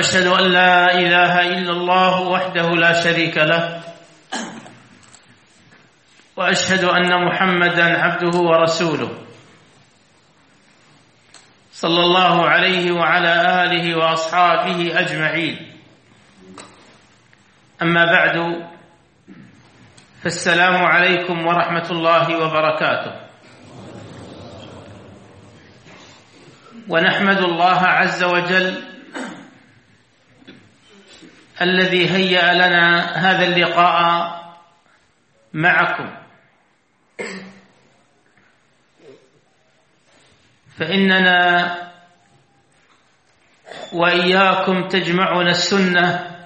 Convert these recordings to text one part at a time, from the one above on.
وأشهد أن لا إله إلا الله وحده لا شريك له. وأشهد أن محمدا عبده ورسوله. صلى الله عليه وعلى آله وأصحابه أجمعين. أما بعد فالسلام عليكم ورحمة الله وبركاته. ونحمد الله عز وجل الذي هيأ لنا هذا اللقاء معكم. فإننا وإياكم تجمعنا السنة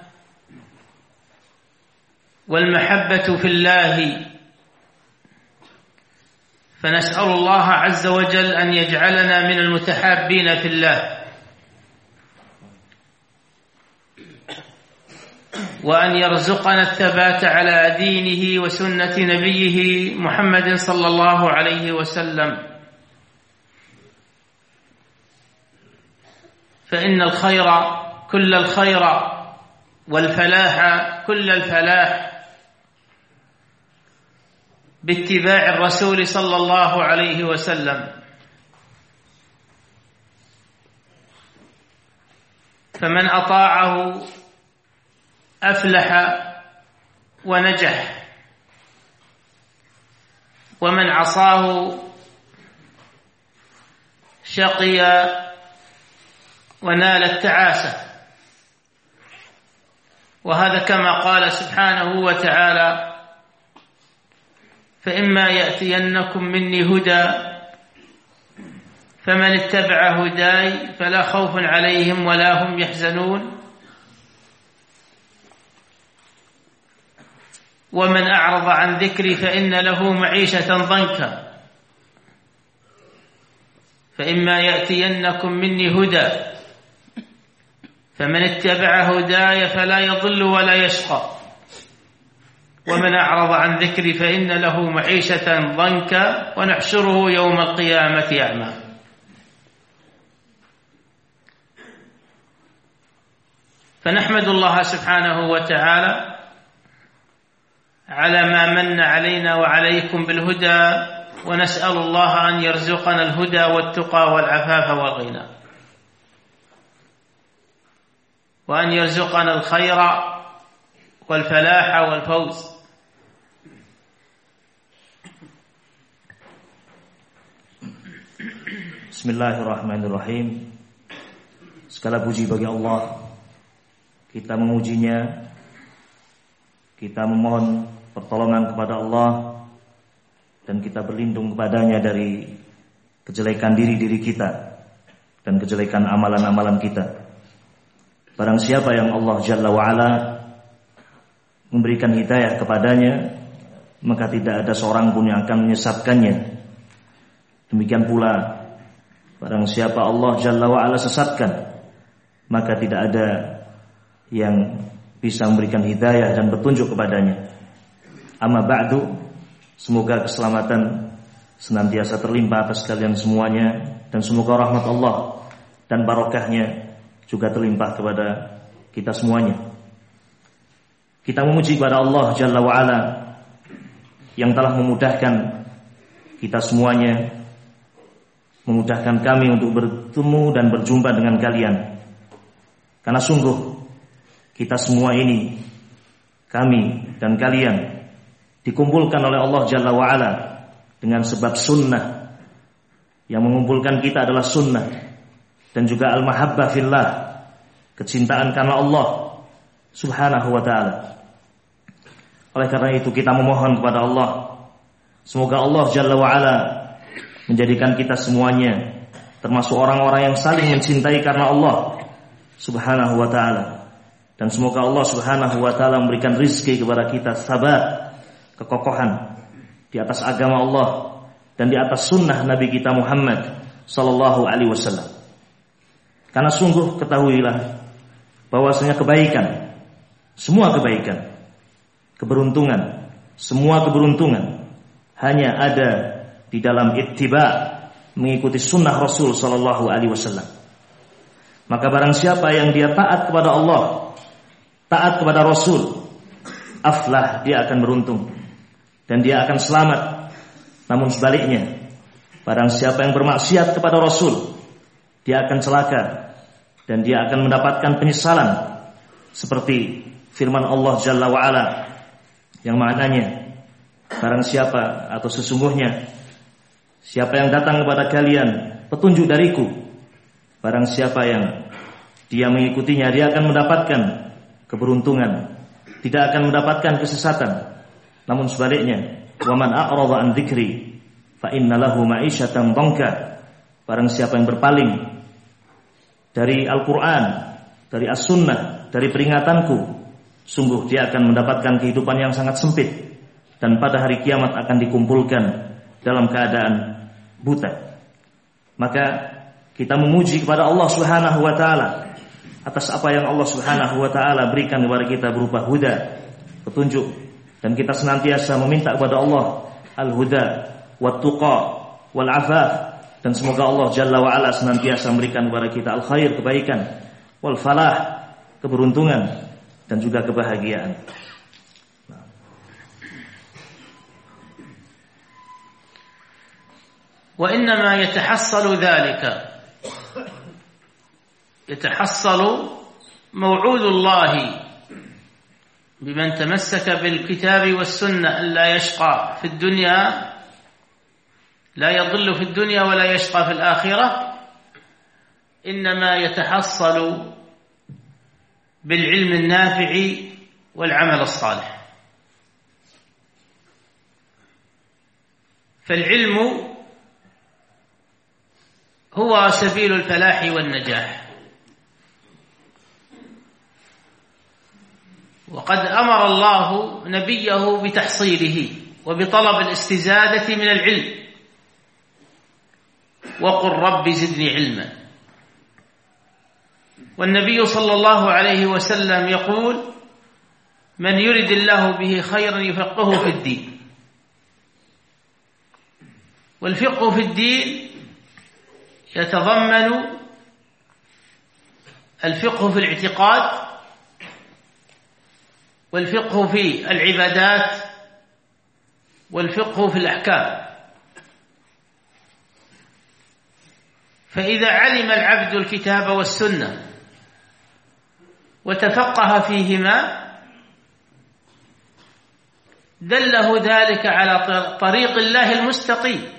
والمحبة في الله. فنسأل الله عز وجل أن يجعلنا من المتحابين في الله. وأن يرزقنا الثبات على دينه وسنة نبيه محمد صلى الله عليه وسلم. فإن الخير كل الخير والفلاح كل الفلاح باتباع الرسول صلى الله عليه وسلم. فمن أطاعه أفلح ونجح. ومن عصاه شقي ونال التعاسة. وهذا كما قال سبحانه وتعالى فإما يأتينكم مني هدى فمن اتبع هداي فلا خوف عليهم ولا هم يحزنون. ومن أعرض عن ذكري فإن له معيشة ضنكا. فإما يأتينكم مني هدى فمن اتبع هداي فلا يضل ولا يشقى. ومن أعرض عن ذكري فإن له معيشة ضنكا ونحشره يوم القيامة أعمى. فنحمد الله سبحانه وتعالى على ما من علينا وعليكم بالهدى ونسأل الله أن يرزقنا الهدى والتقى والعفاف والغنى. وأن يرزقنا الخير والفلاح والفوز. Bismillahirrahmanirrahim. Segala puji bagi Allah. Kita memujinya Kita memohon pertolongan kepada Allah Dan kita berlindung kepadanya dari Kejelekan diri-diri kita Dan kejelekan amalan-amalan kita. Barang siapa yang Allah Jalla wa'ala Memberikan hidayah kepadanya Maka tidak ada seorang pun yang akan menyesatkannya. Demikian pula Barang siapa Allah Jalla wa'ala sesatkan Maka tidak ada Yang bisa memberikan hidayah dan petunjuk kepadanya Amma ba'du Semoga keselamatan Senantiasa terlimpah atas kalian semuanya Dan semoga rahmat Allah Dan barokahnya Juga terlimpah kepada kita semuanya Kita memuji kepada Allah Jalla wa'ala Yang telah memudahkan Kita semuanya memudahkan kami untuk bertemu dan berjumpa dengan kalian. Karena sungguh kita semua ini kami dan kalian dikumpulkan oleh Allah Jalla wa'ala dengan sebab sunnah. Yang mengumpulkan kita adalah sunnah dan juga al-mahabbah fillah kecintaan karena Allah subhanahu wa ta'ala. Oleh karena itu kita memohon kepada Allah semoga Allah Jalla wa'ala menjadikan kita semuanya termasuk orang-orang yang saling mencintai karena Allah Subhanahu wa taala. Dan semoga Allah Subhanahu wa taala memberikan rizki kepada kita sabar, kekokohan di atas agama Allah dan di atas sunnah Nabi kita Muhammad sallallahu alaihi wasallam. Karena sungguh ketahuilah bahwasanya kebaikan, semua kebaikan, keberuntungan, semua keberuntungan hanya ada di dalam ittiba mengikuti sunnah Rasul sallallahu alaihi wasallam. Maka barang siapa yang dia taat kepada Allah taat kepada Rasul, aflah dia akan beruntung dan dia akan selamat. Namun sebaliknya, barang siapa yang bermaksiat kepada Rasul, dia akan celaka dan dia akan mendapatkan penyesalan seperti firman Allah Jalla wa ala yang maknanya barang siapa atau sesungguhnya siapa yang datang kepada kalian petunjuk dariku barang siapa yang dia mengikutinya dia akan mendapatkan keberuntungan, tidak akan mendapatkan kesesatan. Namun sebaliknya, waman a'rada an dzikri fa innalahu ma'isyatan dhanka. Barang siapa yang berpaling dari Al-Qur'an, dari As-Sunnah, dari peringatanku, sungguh dia akan mendapatkan kehidupan yang sangat sempit dan pada hari kiamat akan dikumpulkan dalam keadaan buta. Maka kita memuji kepada Allah Subhanahu wa taala atas apa yang Allah Subhanahu wa taala berikan kepada kita berupa huda, petunjuk dan kita senantiasa meminta kepada Allah al-huda wat tuqa wal afaf dan semoga Allah Jalla wa ala senantiasa memberikan kepada kita al-khair kebaikan wal falah keberuntungan dan juga kebahagiaan. وإنما يتحصل ذلك يتحصل موعود الله بمن تمسك بالكتاب والسنة ألا يشقى في الدنيا لا يضل في الدنيا ولا يشقى في الآخرة إنما يتحصل بالعلم النافع والعمل الصالح. فالعلم هو سبيل الفلاح والنجاح. وقد أمر الله نبيه بتحصيله وبطلب الاستزادة من العلم. وقل رب زدني علما. والنبي صلى الله عليه وسلم يقول من يرد الله به خيرا يفقهه في الدين. والفقه في الدين يتضمن الفقه في الاعتقاد والفقه في العبادات والفقه في الأحكام. فإذا علم العبد الكتاب والسنة وتفقه فيهما دله ذلك على طريق الله المستقيم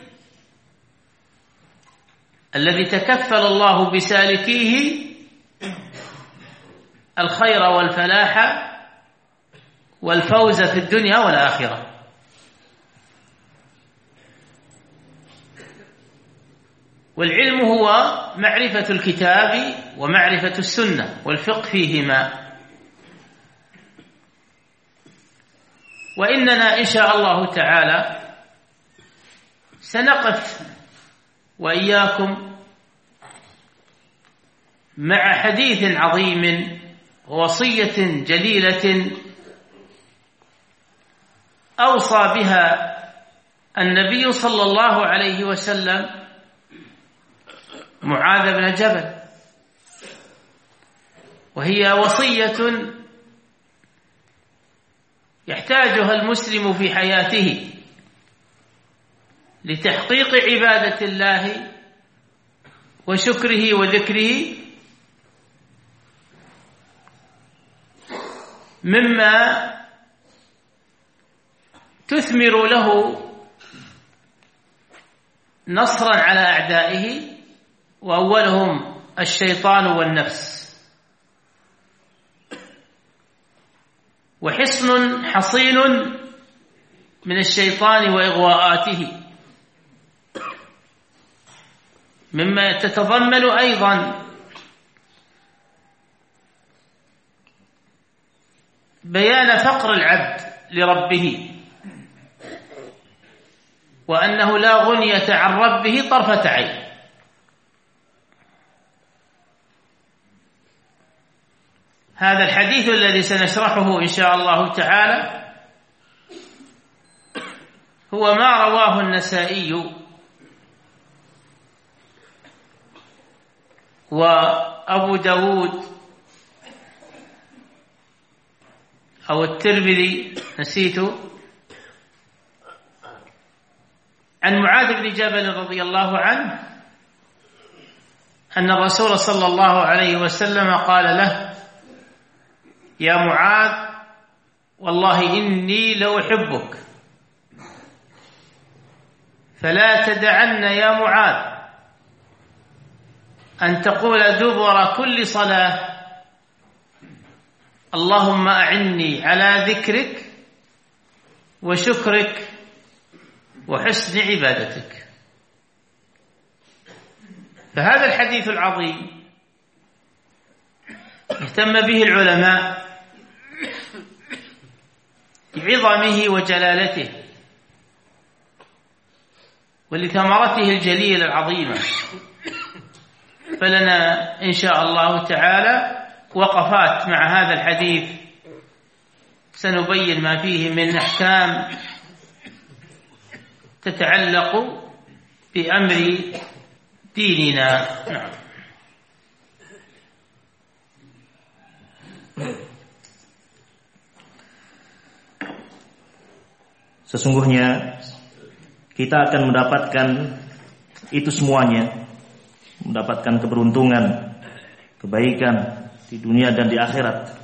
الذي تكفل الله بسالكيه الخير والفلاح والفوز في الدنيا والآخرة. والعلم هو معرفة الكتاب ومعرفة السنة والفقه فيهما. وإننا إن شاء الله تعالى سنقف وإياكم مع حديث عظيم ووصية جليلة أوصى بها النبي صلى الله عليه وسلم معاذ بن جبل. وهي وصية يحتاجها المسلم في حياته لتحقيق عبادة الله وشكره وذكره مما تثمر له نصرا على أعدائه وأولهم الشيطان والنفس. وحصن حصين من الشيطان وإغواءاته. مما تتضمن أيضا بيان فقر العبد لربه. وأنه لا غنية عن ربه طرفة عين. هذا الحديث الذي سنشرحه إن شاء الله تعالى هو ما رواه النسائي وأبو داود أو الترمذي نسيته. عن معاذ بن جبل رضي الله عنه أن الرسول صلى الله عليه وسلم قال له يا معاذ والله إني لأحبك فلا تدعن يا معاذ. أن تقول دبر كل صلاة. اللهم أعني على ذكرك وشكرك وحسن عبادتك. فهذا الحديث العظيم اهتم به العلماء بعظمه وجلالته ولثمرته الجليلة العظيمة. فلنا إن شاء الله تعالى وقفات مع هذا الحديث. سنبين ما فيه من أحكام تتعلق بأمر ديننا نعم Sesungguhnya kita akan mendapatkan itu semuanya, mendapatkan keberuntungan, kebaikan di dunia dan di akhirat.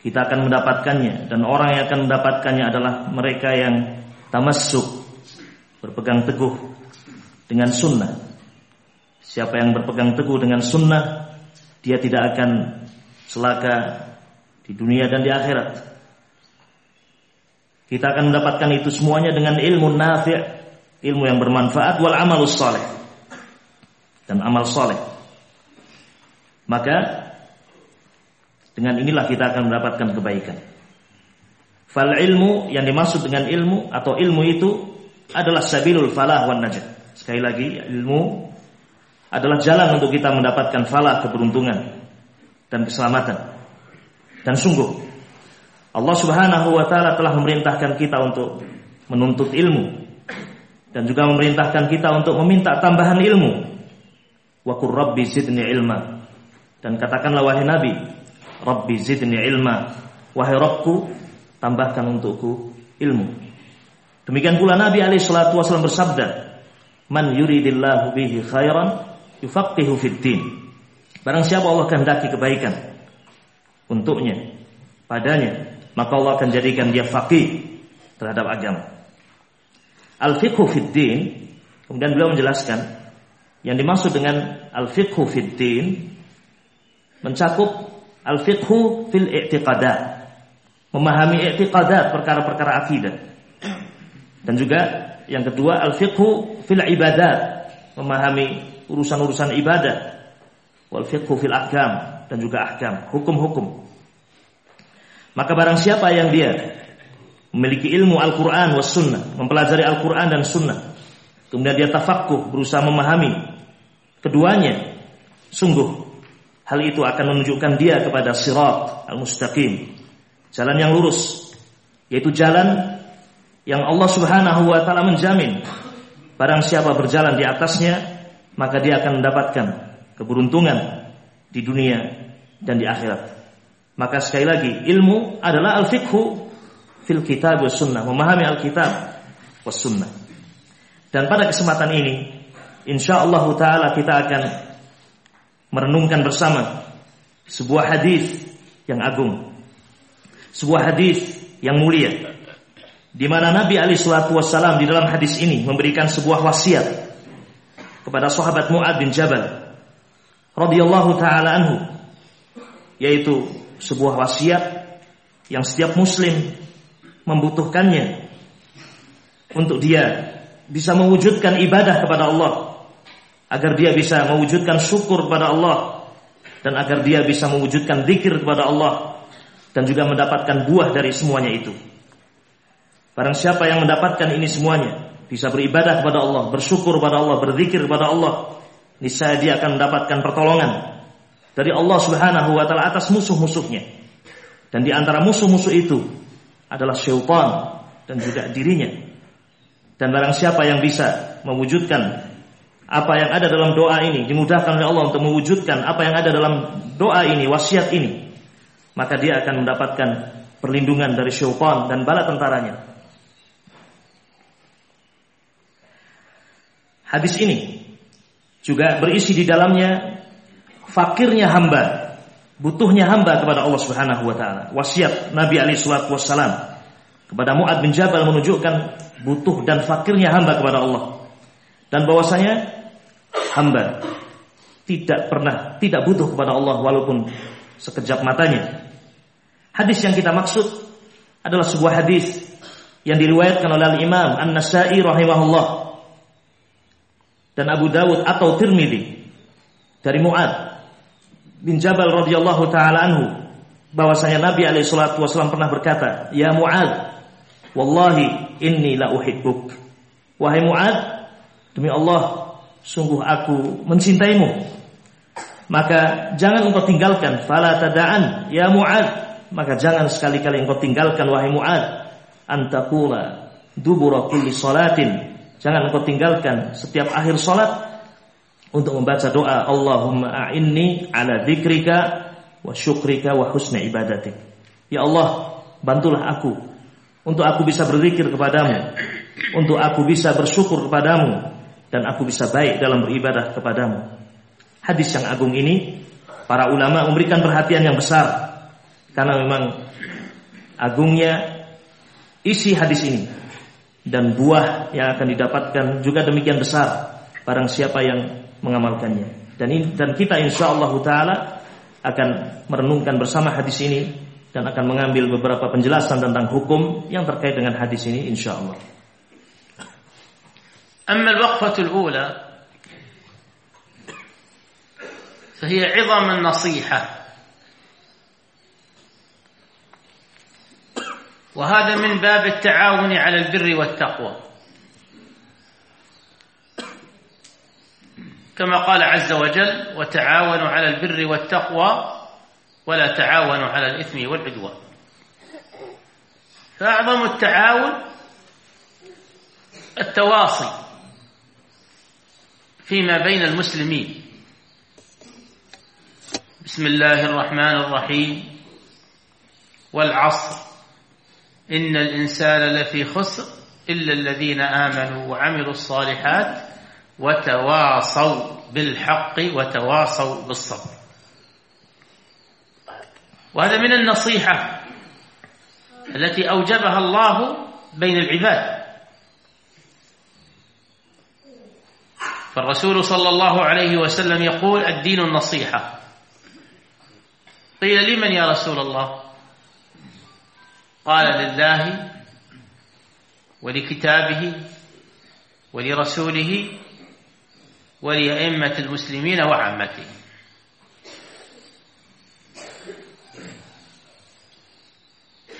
Kita akan mendapatkannya dan orang yang akan mendapatkannya adalah mereka yang tamassuk berpegang teguh dengan sunnah. Siapa yang berpegang teguh dengan sunnah, dia tidak akan celaka di dunia dan di akhirat. Kita akan mendapatkan itu semuanya dengan ilmu nafi', ilmu yang bermanfaat wal amalus saleh dan amal saleh. Maka dengan inilah kita akan mendapatkan kebaikan. Fal ilmu yang dimaksud dengan ilmu atau ilmu itu adalah sabilul falah wan najat. Sekali lagi, ilmu adalah jalan untuk kita mendapatkan falah, keberuntungan dan keselamatan. Dan sungguh Allah Subhanahu wa taala telah memerintahkan kita untuk menuntut ilmu dan juga memerintahkan kita untuk meminta tambahan ilmu. Wa qur rabbi zidni ilma. Dan katakanlah wahai Nabi, Rabbi zidni ilma. Wahai Rabbku, tambahkan untukku ilmu. Demikian pula Nabi alaihi salatu wasallam bersabda, "Man yuridillahu bihi khairan yufaqihu fid din." Barang siapa Allah kehendaki kebaikan untuknya, padanya, maka Allah akan jadikan dia faqih terhadap agama. Al-fiqhu fid din, kemudian beliau menjelaskan yang dimaksud dengan al-fiqhu fid din mencakup al-fiqhu fil i'tiqadat. Memahami i'tiqadat perkara-perkara akidah dan juga yang kedua al-fiqhu fil ibadat, memahami urusan-urusan ibadah. Wal fiqhu fil ahkam dan juga ahkam, hukum-hukum. Maka barang siapa yang dia memiliki ilmu Al-Qur'an was sunnah, mempelajari Al-Qur'an dan sunnah, kemudian dia tafakkuh, berusaha memahami keduanya, sungguh hal itu akan menunjukkan dia kepada sirat al-mustaqim, jalan yang lurus, yaitu jalan yang Allah Subhanahu wa taala menjamin barang siapa berjalan di atasnya maka dia akan mendapatkan keberuntungan di dunia dan di akhirat. Maka sekali lagi ilmu adalah al-fiqhu fil kitab was sunnah, memahami Alkitab was sunnah. Dan pada kesempatan ini insyaallah taala kita akan merenungkan bersama sebuah hadis yang agung. Sebuah hadis yang mulia di mana Nabi Ali Shallallahu Wasallam di dalam hadis ini memberikan sebuah wasiat kepada sahabat Muad bin Jabal radhiyallahu taala anhu yaitu sebuah wasiat yang setiap muslim membutuhkannya untuk dia bisa mewujudkan ibadah kepada Allah agar dia bisa mewujudkan syukur kepada Allah dan agar dia bisa mewujudkan zikir kepada Allah dan juga mendapatkan buah dari semuanya itu. Barang siapa yang mendapatkan ini semuanya, bisa beribadah kepada Allah, bersyukur kepada Allah, berzikir kepada Allah, niscaya dia akan mendapatkan pertolongan dari Allah Subhanahu wa taala atas musuh-musuhnya. Dan di antara musuh-musuh itu adalah syaitan dan juga dirinya. Dan barang siapa yang bisa mewujudkan apa yang ada dalam doa ini, dimudahkan oleh Allah untuk mewujudkan apa yang ada dalam doa ini, wasiat ini, maka dia akan mendapatkan perlindungan dari syaitan dan bala tentaranya. Hadis ini juga berisi di dalamnya fakirnya hamba, butuhnya hamba kepada Allah Subhanahu wa taala. Wasiat Nabi alaihi salatu wassalam kepada Muad bin Jabal menunjukkan butuh dan fakirnya hamba kepada Allah. Dan bahwasanya hamba tidak pernah tidak butuh kepada Allah walaupun sekejap matanya. Hadis yang kita maksud adalah sebuah hadis yang diriwayatkan oleh Imam An-Nasa'i rahimahullah dan Abu Dawud atau Tirmidzi dari Muad bin Jabal radhiyallahu taala anhu bahwasanya Nabi alaihi salatu wasallam pernah berkata, "Ya Muad, wallahi inni la uhibbuk." Wahai Muad, demi Allah, sungguh aku mencintaimu. Maka jangan engkau tinggalkan fala tada'an ya Muad, maka jangan sekali-kali engkau tinggalkan wahai Muad antaqula dubura kulli salatin Jangan engkau tinggalkan setiap akhir salat untuk membaca doa Allahumma a'inni ala dzikrika wa syukrika wa husna ibadatik. Ya Allah, bantulah aku untuk aku bisa berzikir kepadamu, untuk aku bisa bersyukur kepadamu dan aku bisa baik dalam beribadah kepadamu. Hadis yang agung ini para ulama memberikan perhatian yang besar karena memang agungnya isi hadis ini dan buah yang akan didapatkan juga demikian besar barang siapa yang mengamalkannya. Dan ini, dan kita insya Allah taala akan merenungkan bersama hadis ini dan akan mengambil beberapa penjelasan tentang hukum yang terkait dengan hadis ini insya Allah. أما الوقفة الأولى فهي عظم النصيحة وهذا من باب التعاون على البر والتقوى. كما قال عز وجل وتعاونوا على البر والتقوى ولا تعاونوا على الإثم والعدوان. فأعظم التعاون التواصي فيما بين المسلمين. بسم الله الرحمن الرحيم. والعصر. إن الإنسان لفي خسر إلا الذين آمنوا وعملوا الصالحات وتواصوا بالحق وتواصوا بالصبر. وهذا من النصيحة التي أوجبها الله بين العباد. فالرسول صلى الله عليه وسلم يقول الدين النصيحة. قيل لمن يا رسول الله؟ قال لله ولكتابه ولرسوله ولأئمة المسلمين وعامتهم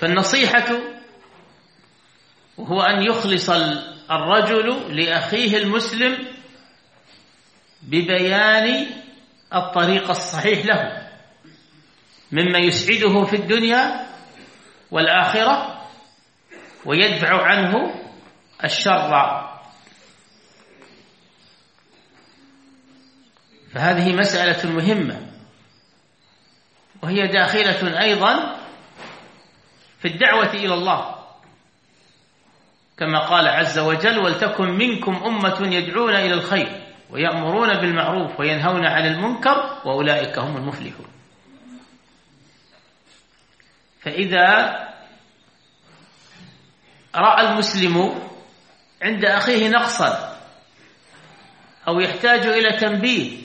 فالنصيحة هو أن يخلص الرجل لأخيه المسلم ببيان الطريق الصحيح له مما يسعده في الدنيا والآخرة ويدفع عنه الشر. فهذه مسألة مهمة وهي داخلة أيضا في الدعوة إلى الله. كما قال عز وجل ولتكن منكم أمة يدعون إلى الخير ويأمرون بالمعروف وينهون عن المنكر وأولئك هم المفلحون. فإذا رأى المسلم عند أخيه نقصا أو يحتاج إلى تنبيه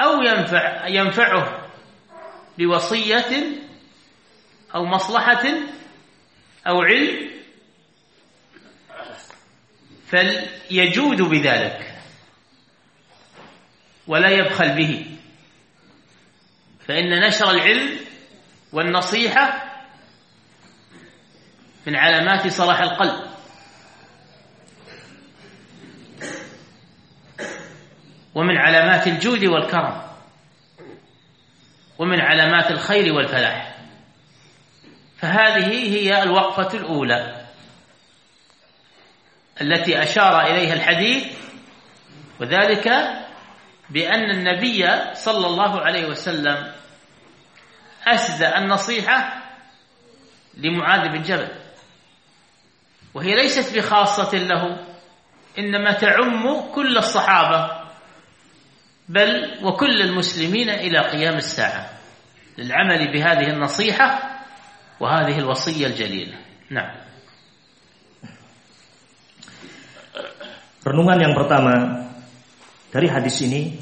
أو ينفع ينفعه بوصية أو مصلحة أو علم فليجود بذلك ولا يبخل به. فإن نشر العلم والنصيحة من علامات صلاح القلب. ومن علامات الجود والكرم. ومن علامات الخير والفلاح. فهذه هي الوقفة الأولى التي أشار إليها الحديث وذلك بأن النبي صلى الله عليه وسلم أسدى النصيحة لمعاذ بن جبل. وهي ليست بخاصة له إنما تعم كل الصحابة بل وكل المسلمين إلى قيام الساعة للعمل بهذه النصيحة وهذه الوصية الجليلة. نعم. Renungan yang pertama dari hadis ini,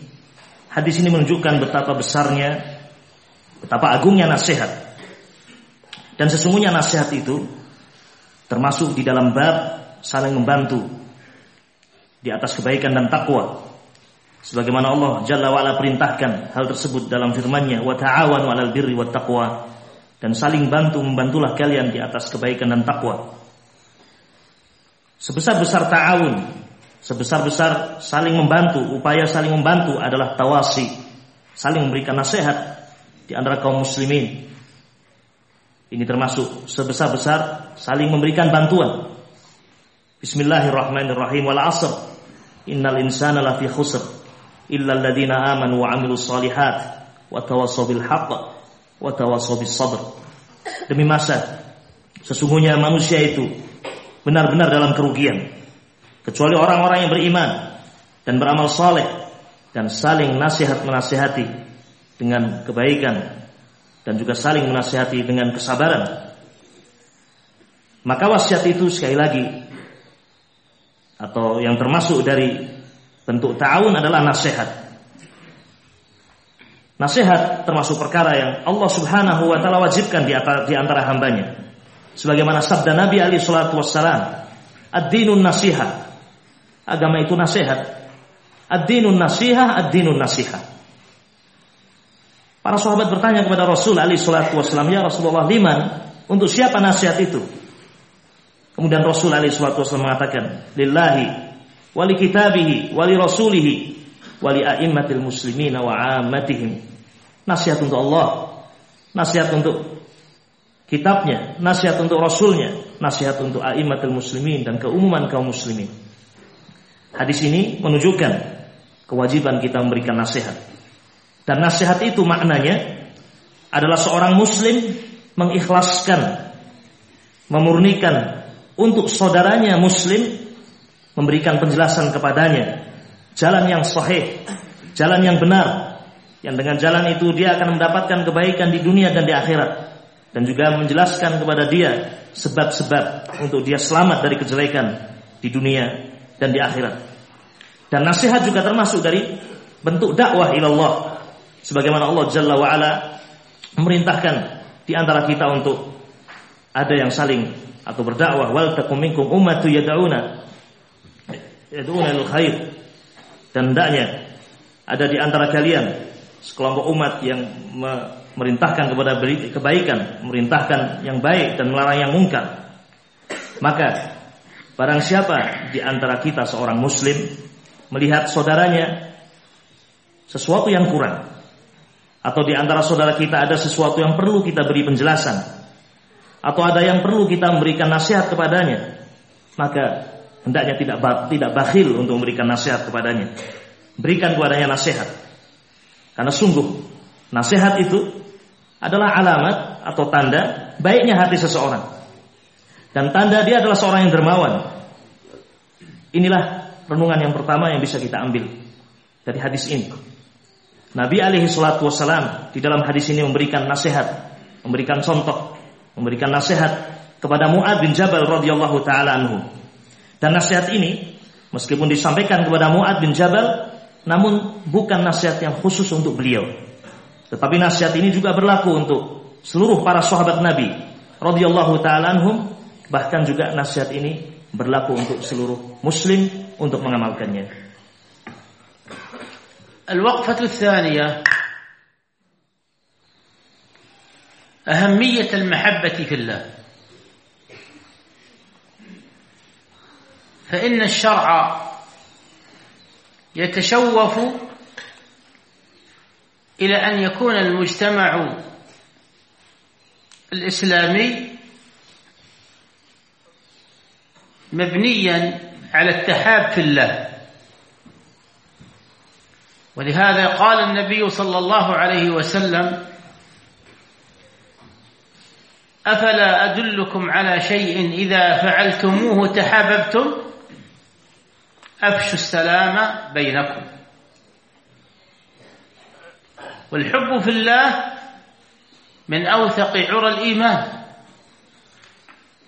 hadis ini menunjukkan betapa besarnya, betapa agungnya nasihat. Dan sesungguhnya nasihat itu termasuk di dalam bab saling membantu di atas kebaikan dan takwa. Sebagaimana Allah Jalla wa'ala perintahkan hal tersebut dalam firman-Nya, "Wa ta'awanu 'alal birri wat taqwa." Dan saling bantu membantulah kalian di atas kebaikan dan takwa. Sebesar-besar ta'awun sebesar-besar saling membantu, upaya saling membantu adalah tawasi, saling memberikan nasihat di antara kaum muslimin. Ini termasuk sebesar-besar saling memberikan bantuan. Bismillahirrahmanirrahim wal asr. Innal insana lafi khusr illa alladziina amanu wa 'amilus shalihat wa tawassaw bil haqq wa tawassaw sabr. Demi masa sesungguhnya manusia itu benar-benar dalam kerugian kecuali orang-orang yang beriman dan beramal saleh dan saling nasihat menasihati dengan kebaikan dan juga saling menasihati dengan kesabaran. Maka wasiat itu sekali lagi atau yang termasuk dari bentuk ta'awun adalah nasihat. Nasihat termasuk perkara yang Allah Subhanahu wa taala wajibkan di antara, di antara hambanya. Sebagaimana sabda Nabi alaihi salatu wassalam, "Ad-dinun nasihat." Agama itu nasihat. Ad-dinun nasihah, ad-dinun nasihah. Para sahabat bertanya kepada Rasul Ali salatu wasallam, "Ya Rasulullah, liman? Untuk siapa nasihat itu?" Kemudian Rasul Ali salatu wasallam mengatakan, "Lillahi wa li kitabihi wa li rasulihi wa li a'immatil muslimina wa 'ammatihim." Nasihat untuk Allah, nasihat untuk kitabnya, nasihat untuk rasulnya, nasihat untuk a'immatil muslimin dan keumuman kaum muslimin. Hadis ini menunjukkan kewajiban kita memberikan nasihat. Dan nasihat itu maknanya adalah seorang muslim mengikhlaskan, memurnikan untuk saudaranya muslim memberikan penjelasan kepadanya jalan yang sahih, jalan yang benar yang dengan jalan itu dia akan mendapatkan kebaikan di dunia dan di akhirat dan juga menjelaskan kepada dia sebab-sebab untuk dia selamat dari kejelekan di dunia dan di akhirat. Dan nasihat juga termasuk dari bentuk dakwah ilallah. Sebagaimana Allah Jalla wa ala memerintahkan di antara kita untuk ada yang saling atau berdakwah wal takum minkum ummatu yad'una yad'una lil khair. Dan hendaknya ada di antara kalian sekelompok umat yang memerintahkan kepada kebaikan, memerintahkan yang baik dan melarang yang mungkar. Maka Barang siapa di antara kita seorang muslim melihat saudaranya sesuatu yang kurang atau di antara saudara kita ada sesuatu yang perlu kita beri penjelasan. Atau ada yang perlu kita memberikan nasihat kepadanya. Maka hendaknya tidak tidak bakhil untuk memberikan nasihat kepadanya. Berikan kepadanya nasihat. Karena sungguh nasihat itu adalah alamat atau tanda baiknya hati seseorang. Dan tanda dia adalah seorang yang dermawan. Inilah renungan yang pertama yang bisa kita ambil dari hadis ini. Nabi alaihi salatu wasalam di dalam hadis ini memberikan nasihat, memberikan contoh, memberikan nasihat kepada Mu'ad bin Jabal radhiyallahu taala anhu. Dan nasihat ini meskipun disampaikan kepada Mu'ad bin Jabal namun bukan nasihat yang khusus untuk beliau. Tetapi nasihat ini juga berlaku untuk seluruh para sahabat Nabi radhiyallahu taala anhum Bahkan juga nasihat ini berlaku untuk seluruh muslim untuk mengamalkannya. الوقفة الثانية. أهمية المحبة في الله. فإن الشرع يتشوف إلى أن يكون المجتمع الإسلامي مبنيا على التحاب في الله. ولهذا قال النبي صلى الله عليه وسلم أفلا أدلكم على شيء إذا فعلتموه تحاببتم؟ أفشوا السلام بينكم. والحب في الله من أوثق عرى الإيمان.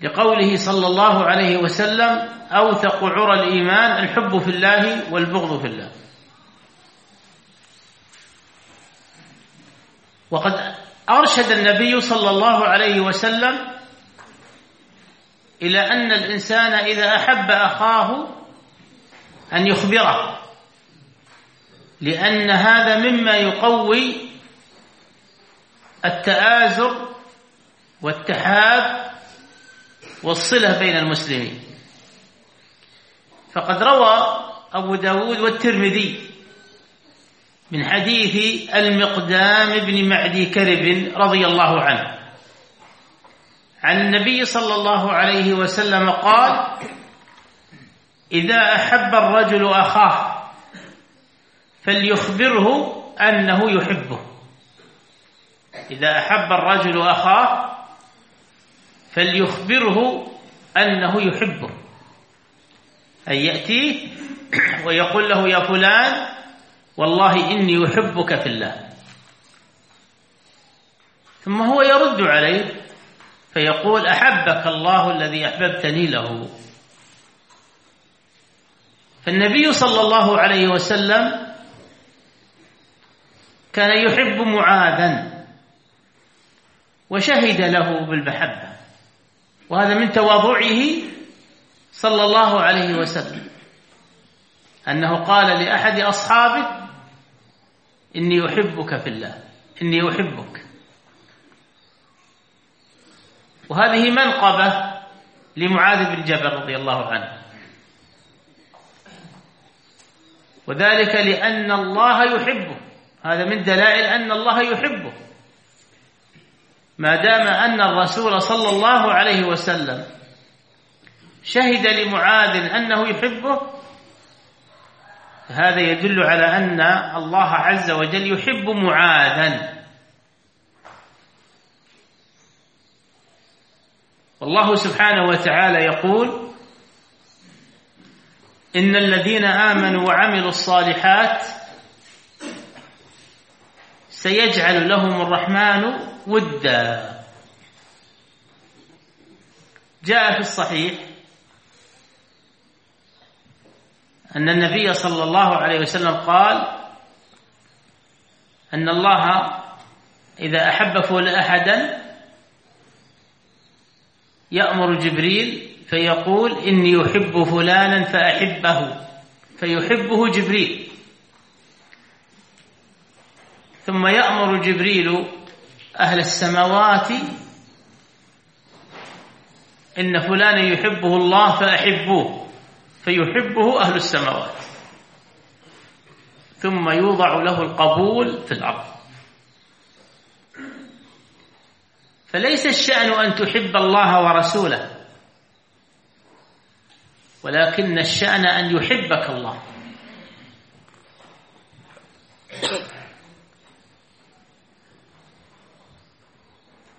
لقوله صلى الله عليه وسلم أوثق عرى الإيمان الحب في الله والبغض في الله. وقد أرشد النبي صلى الله عليه وسلم إلى أن الإنسان إذا أحب أخاه أن يخبره لأن هذا مما يقوي التآزر والتحاب والصلة بين المسلمين. فقد روى أبو داود والترمذي من حديث المقدام بن معدي كرب رضي الله عنه. عن النبي صلى الله عليه وسلم قال إذا أحب الرجل أخاه فليخبره أنه يحبه. إذا أحب الرجل أخاه فليخبره أنه يحبه. أي يأتيه ويقول له يا فلان والله إني أحبك في الله. ثم هو يرد عليه فيقول أحبك الله الذي أحببتني له. فالنبي صلى الله عليه وسلم كان يحب معاذا وشهد له بالمحبة. وهذا من تواضعه صلى الله عليه وسلم. أنه قال لأحد أصحابه إني أحبك في الله. إني أحبك. وهذه منقبة لمعاذ بن جبل رضي الله عنه. وذلك لأن الله يحبه. هذا من دلائل أن الله يحبه. ما دام أن الرسول صلى الله عليه وسلم شهد لمعاذ أنه يحبه هذا يدل على أن الله عز وجل يحب معاذا. والله سبحانه وتعالى يقول إن الذين آمنوا وعملوا الصالحات سيجعل لهم الرحمن ودا. جاء في الصحيح أن النبي صلى الله عليه وسلم قال أن الله إذا أحب فول أحدا يأمر جبريل فيقول إني أحب فلانا فأحبه فيحبه جبريل. ثم يأمر جبريل أهل السماوات إن فلانا يحبه الله فأحبوه. فيحبه أهل السماوات. ثم يوضع له القبول في الأرض. فليس الشأن أن تحب الله ورسوله ولكن الشأن أن يحبك الله.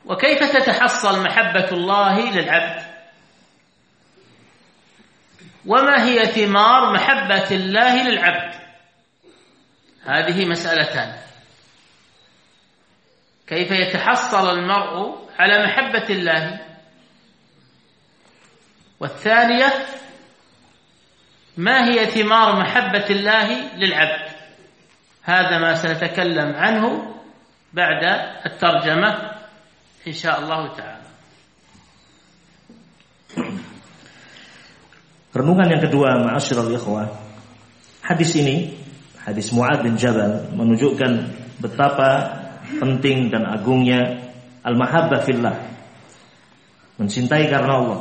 وكيف تتحصل محبة الله للعبد؟ وما هي ثمار محبة الله للعبد؟ هذه مسألتان. كيف يتحصل المرء على محبة الله؟ والثانية ما هي ثمار محبة الله للعبد؟ هذا ما سنتكلم عنه بعد الترجمة إن شاء الله تعالى. Renungan yang kedua, ma'asyiral ikhwah. Hadis ini, hadis Mu'ad bin Jabal menunjukkan betapa penting dan agungnya Al-mahabbah fillah. Mencintai karena Allah.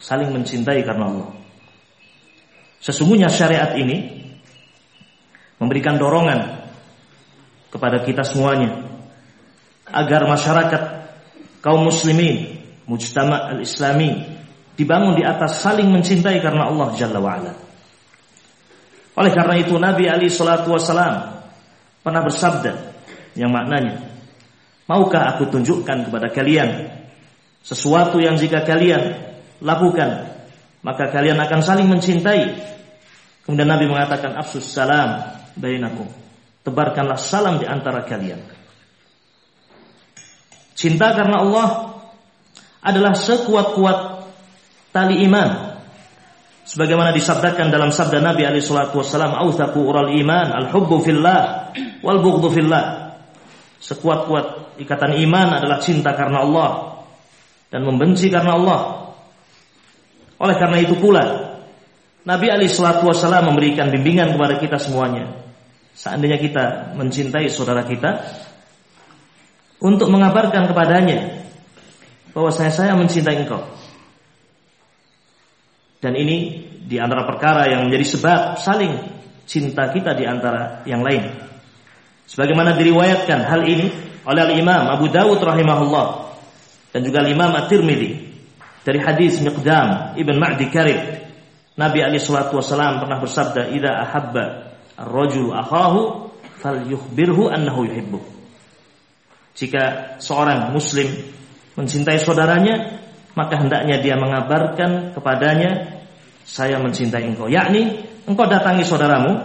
Saling mencintai karena Allah. Sesungguhnya syariat ini memberikan dorongan kepada kita semuanya agar masyarakat kaum muslimin mujtama al-islami dibangun di atas saling mencintai karena Allah Jalla wa'ala. Oleh karena itu Nabi Ali Shallallahu Wasallam pernah bersabda yang maknanya, maukah aku tunjukkan kepada kalian sesuatu yang jika kalian lakukan maka kalian akan saling mencintai. Kemudian Nabi mengatakan afsus salam bainakum. Tebarkanlah salam di antara kalian. Cinta karena Allah adalah sekuat-kuat tali iman. Sebagaimana disabdakan dalam sabda Nabi alaihi salatu wasallam, "Authaqu ural iman, al-hubbu fillah wal bughdhu fillah." Sekuat-kuat ikatan iman adalah cinta karena Allah dan membenci karena Allah. Oleh karena itu pula Nabi alaihi salatu wasallam memberikan bimbingan kepada kita semuanya. Seandainya kita mencintai saudara kita untuk mengabarkan kepadanya bahwa saya saya mencintai engkau. Dan ini di antara perkara yang menjadi sebab saling cinta kita di antara yang lain. Sebagaimana diriwayatkan hal ini oleh Imam Abu Dawud rahimahullah dan juga Imam At-Tirmidzi dari hadis Miqdam Ibn Ma'di Karib Nabi Ali Shallallahu Wasallam pernah bersabda, "Ida ahabba ar-rajulu akahu falyukhbirhu annahu yuhibbu." Jika seorang muslim mencintai saudaranya, maka hendaknya dia mengabarkan kepadanya saya mencintai engkau. Yakni engkau datangi saudaramu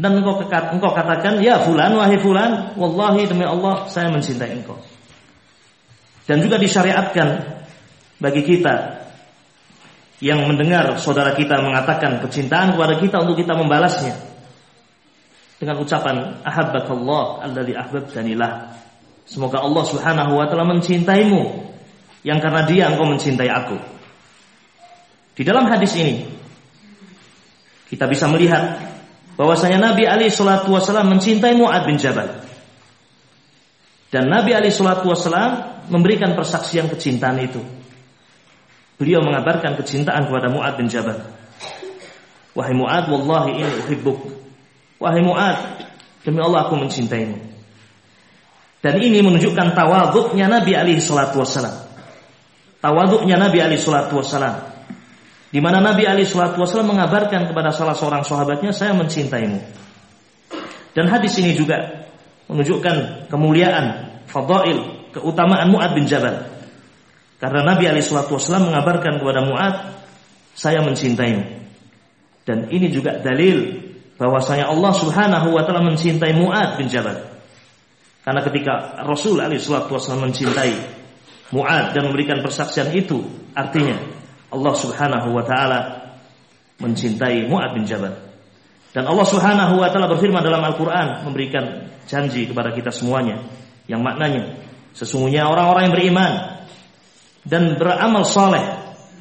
dan engkau engkau katakan ya fulan wahai fulan wallahi demi Allah saya mencintai engkau. Dan juga disyariatkan bagi kita yang mendengar saudara kita mengatakan kecintaan kepada kita untuk kita membalasnya. Dengan ucapan ahabbakallah alladzi ahbabtanilah. Semoga Allah Subhanahu wa taala mencintaimu yang karena dia engkau mencintai aku. Di dalam hadis ini kita bisa melihat bahwasanya Nabi Ali Shallallahu Wasallam mencintai Muad bin Jabal dan Nabi Ali Shallallahu Wasallam memberikan persaksian kecintaan itu. Beliau mengabarkan kecintaan kepada Muad bin Jabal. Wahai Muad, wallahi ini uhibbuk. Wahai Muad, demi Allah aku mencintaimu. Dan ini menunjukkan tawaduknya Nabi Ali Shallallahu Wasallam tawaduknya Nabi Ali Shallallahu Wasallam, di mana Nabi Ali Shallallahu Wasallam mengabarkan kepada salah seorang sahabatnya, saya mencintaimu. Dan hadis ini juga menunjukkan kemuliaan, fadail, keutamaan Muad bin Jabal. Karena Nabi Ali Shallallahu Wasallam mengabarkan kepada Muad, saya mencintaimu. Dan ini juga dalil bahwasanya Allah Subhanahu wa taala mencintai Muad bin Jabal. Karena ketika Rasul Ali Shallallahu Wasallam mencintai Mu'ad dan memberikan persaksian itu artinya Allah Subhanahu wa taala mencintai Mu'ad bin Jabal. Dan Allah Subhanahu wa taala berfirman dalam Al-Qur'an memberikan janji kepada kita semuanya yang maknanya sesungguhnya orang-orang yang beriman dan beramal saleh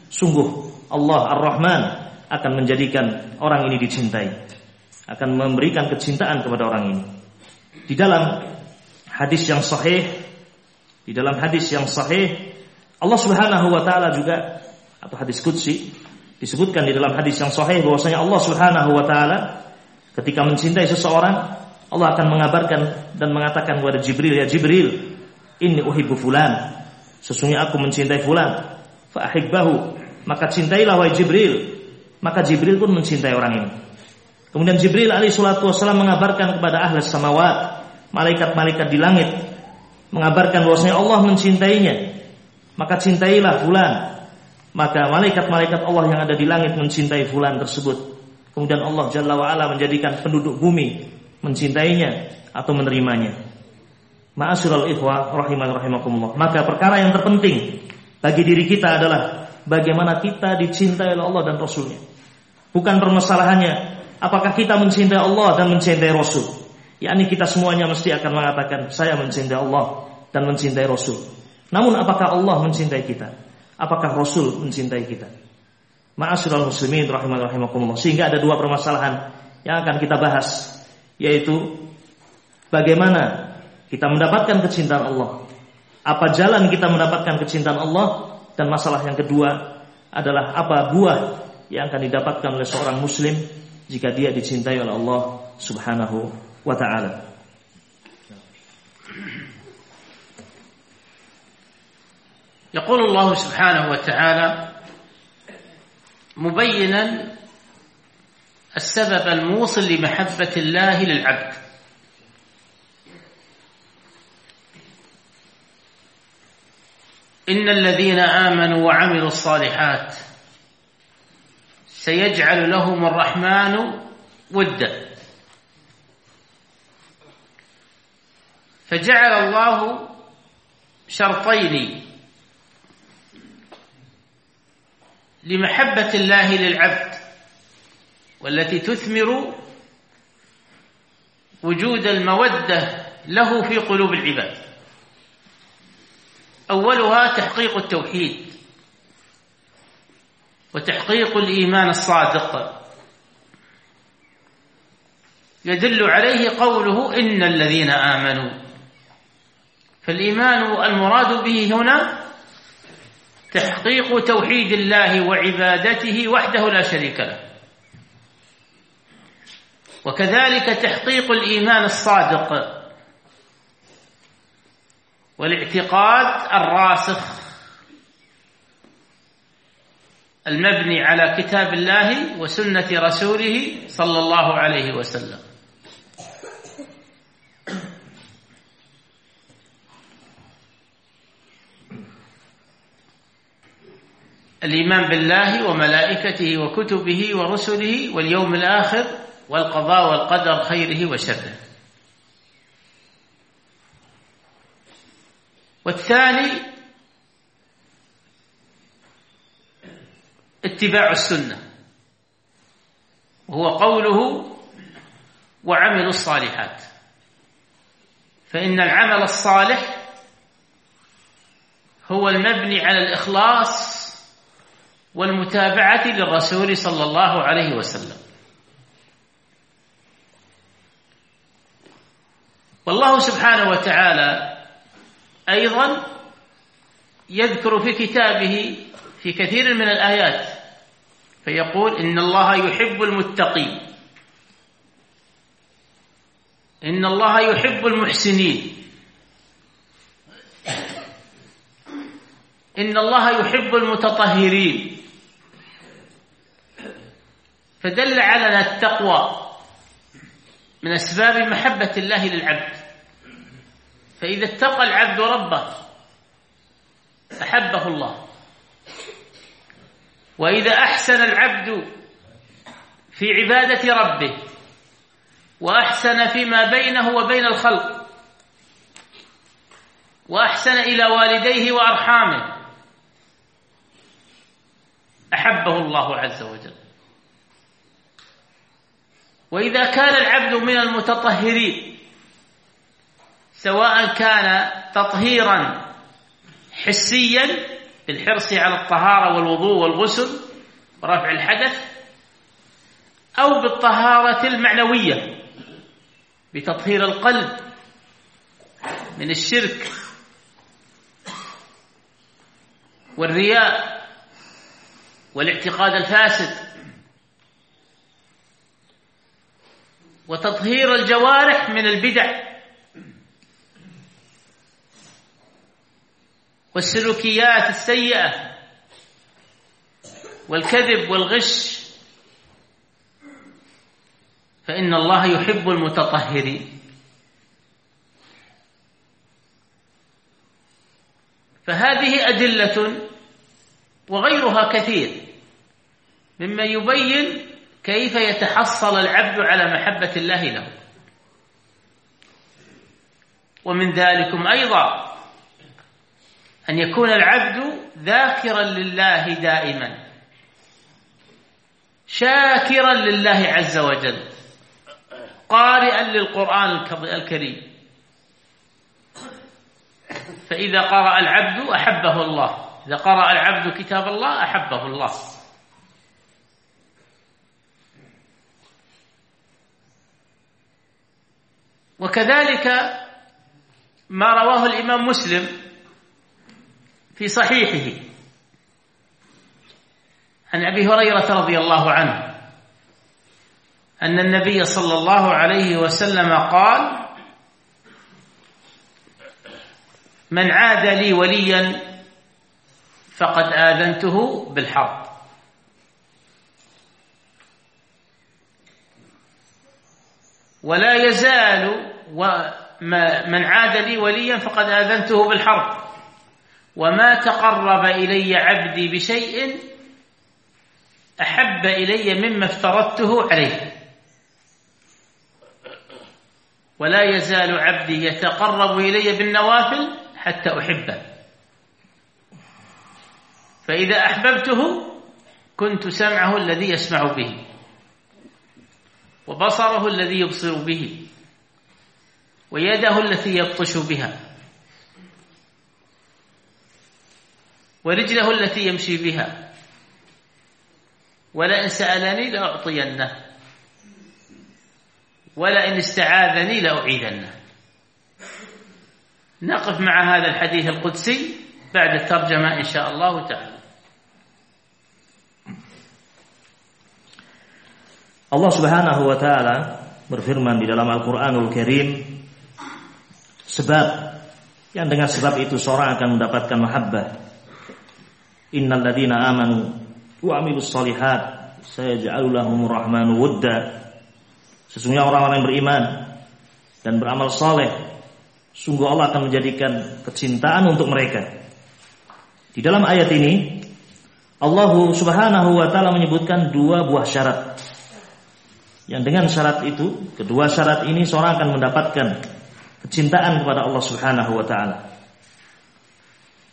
sungguh Allah Ar-Rahman akan menjadikan orang ini dicintai akan memberikan kecintaan kepada orang ini. Di dalam hadis yang sahih di dalam hadis yang sahih Allah Subhanahu wa taala juga atau hadis qudsi disebutkan di dalam hadis yang sahih bahwasanya Allah Subhanahu wa taala ketika mencintai seseorang Allah akan mengabarkan dan mengatakan kepada Jibril ya Jibril ini uhibbu fulan. Sesungguhnya aku mencintai fulan. Fa ahibbahu. Maka cintailah wahai Jibril. Maka Jibril pun mencintai orang ini. Kemudian Jibril alaihi salatu wasallam mengabarkan kepada ahli samawat malaikat-malaikat di langit mengabarkan bahwasanya Allah mencintainya, maka cintailah fulan. Maka malaikat-malaikat Allah yang ada di langit mencintai fulan tersebut. Kemudian Allah Jalla wa ala menjadikan penduduk bumi mencintainya atau menerimanya. Ma'asyiral ikhwah rahiman rahimakumullah. Maka perkara yang terpenting bagi diri kita adalah bagaimana kita dicintai oleh Allah dan Rasulnya. Bukan permasalahannya apakah kita mencintai Allah dan mencintai Rasul yakni kita semuanya mesti akan mengatakan saya mencintai Allah dan mencintai Rasul. Namun apakah Allah mencintai kita? Apakah Rasul mencintai kita? Ma'asyiral muslimin rahimakumullah. Sehingga ada dua permasalahan yang akan kita bahas yaitu bagaimana kita mendapatkan kecintaan Allah Apa jalan kita mendapatkan kecintaan Allah? Dan masalah yang kedua adalah apa buah yang akan didapatkan oleh seorang muslim jika dia dicintai oleh Allah Subhanahu taala. يقول الله سبحانه وتعالى مبينا السبب الموصل لمحبة الله للعبد إن الذين آمنوا وعملوا الصالحات سيجعل لهم الرحمن ودا فجعل الله شرطين لمحبة الله للعبد والتي تثمر وجود المودة له في قلوب العباد. أولها تحقيق التوحيد وتحقيق الإيمان الصادق. يدل عليه قوله إن الذين آمنوا فالإيمان المراد به هنا تحقيق توحيد الله وعبادته وحده لا شريك له. وكذلك تحقيق الإيمان الصادق والاعتقاد الراسخ المبني على كتاب الله وسنة رسوله صلى الله عليه وسلم. الإيمان بالله وملائكته وكتبه ورسله واليوم الآخر والقضاء والقدر خيره وشره. والثاني اتباع السنة وهو قوله وعملوا الصالحات. فإن العمل الصالح هو المبني على الإخلاص والمتابعة للرسول صلى الله عليه وسلم. والله سبحانه وتعالى أيضا يذكر في كتابه في كثير من الآيات فيقول إن الله يحب المتقين. إن الله يحب المحسنين. إن الله يحب المتطهرين. فدل على أن التقوى من أسباب محبة الله للعبد. فإذا اتقى العبد ربه أحبه الله. وإذا أحسن العبد في عبادة ربه وأحسن فيما بينه وبين الخلق وأحسن إلى والديه وأرحامه أحبه الله عز وجل. وإذا كان العبد من المتطهرين سواء كان تطهيرا حسيا بالحرص على الطهارة والوضوء والغسل ورفع الحدث أو بالطهارة المعنوية بتطهير القلب من الشرك والرياء والاعتقاد الفاسد. وتطهير الجوارح من البدع. والسلوكيات السيئة. والكذب والغش. فإن الله يحب المتطهرين. فهذه أدلة وغيرها كثير. مما يبين كيف يتحصل العبد على محبة الله له؟ ومن ذلكم أيضا أن يكون العبد ذاكرا لله دائما شاكرا لله عز وجل قارئا للقرآن الكريم. فإذا قرأ العبد أحبه الله إذا قرأ العبد كتاب الله أحبه الله. وكذلك ما رواه الإمام مسلم في صحيحه عن أبي هريرة رضي الله عنه أن النبي صلى الله عليه وسلم قال من عاد لي وليا فقد آذنته بالحرب. ولا يزال من عاد لي وليا فقد آذنته بالحرب. وما تقرب إلي عبدي بشيء أحب إلي مما افترضته عليه. ولا يزال عبدي يتقرب إلي بالنوافل حتى أحبه. فإذا أحببته كنت سمعه الذي يسمع به. وبصره الذي يبصر به ويده التي يبطش بها ورجله التي يمشي بها ولئن سألني لأعطينه ولئن استعاذني لأعيذنه. نقف مع هذا الحديث القدسي بعد الترجمة إن شاء الله تعالى. Allah Subhanahu wa taala berfirman di dalam Al-Qur'anul Karim sebab yang dengan sebab itu seorang akan mendapatkan mahabbah. Innal ladzina amanu wa amilus solihat sayaj'alu lahumur rahmanu wudda. Sesungguhnya orang-orang yang beriman dan beramal soleh sungguh Allah akan menjadikan kecintaan untuk mereka. Di dalam ayat ini Allah Subhanahu wa taala menyebutkan dua buah syarat yang dengan syarat itu, kedua syarat ini seorang akan mendapatkan kecintaan kepada Allah Subhanahu wa taala.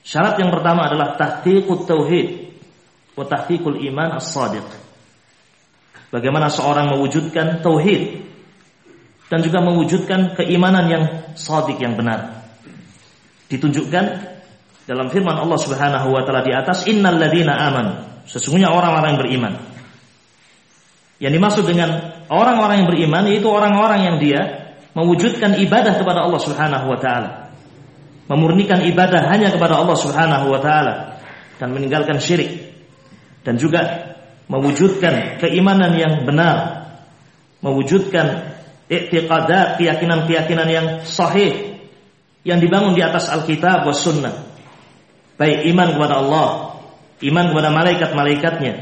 Syarat yang pertama adalah tahqiqut tauhid wa tahqiqul iman as-sadiq. Bagaimana seorang mewujudkan tauhid dan juga mewujudkan keimanan yang sadiq yang benar. Ditunjukkan dalam firman Allah Subhanahu wa taala di atas innal ladzina amanu. Sesungguhnya orang-orang yang beriman. Yang dimaksud dengan orang-orang yang beriman yaitu orang-orang yang dia mewujudkan ibadah kepada Allah Subhanahu wa taala. Memurnikan ibadah hanya kepada Allah Subhanahu wa taala dan meninggalkan syirik. Dan juga mewujudkan keimanan yang benar, mewujudkan i'tiqadat, keyakinan-keyakinan yang sahih yang dibangun di atas Alkitab was sunnah. Baik iman kepada Allah, iman kepada malaikat-malaikatnya,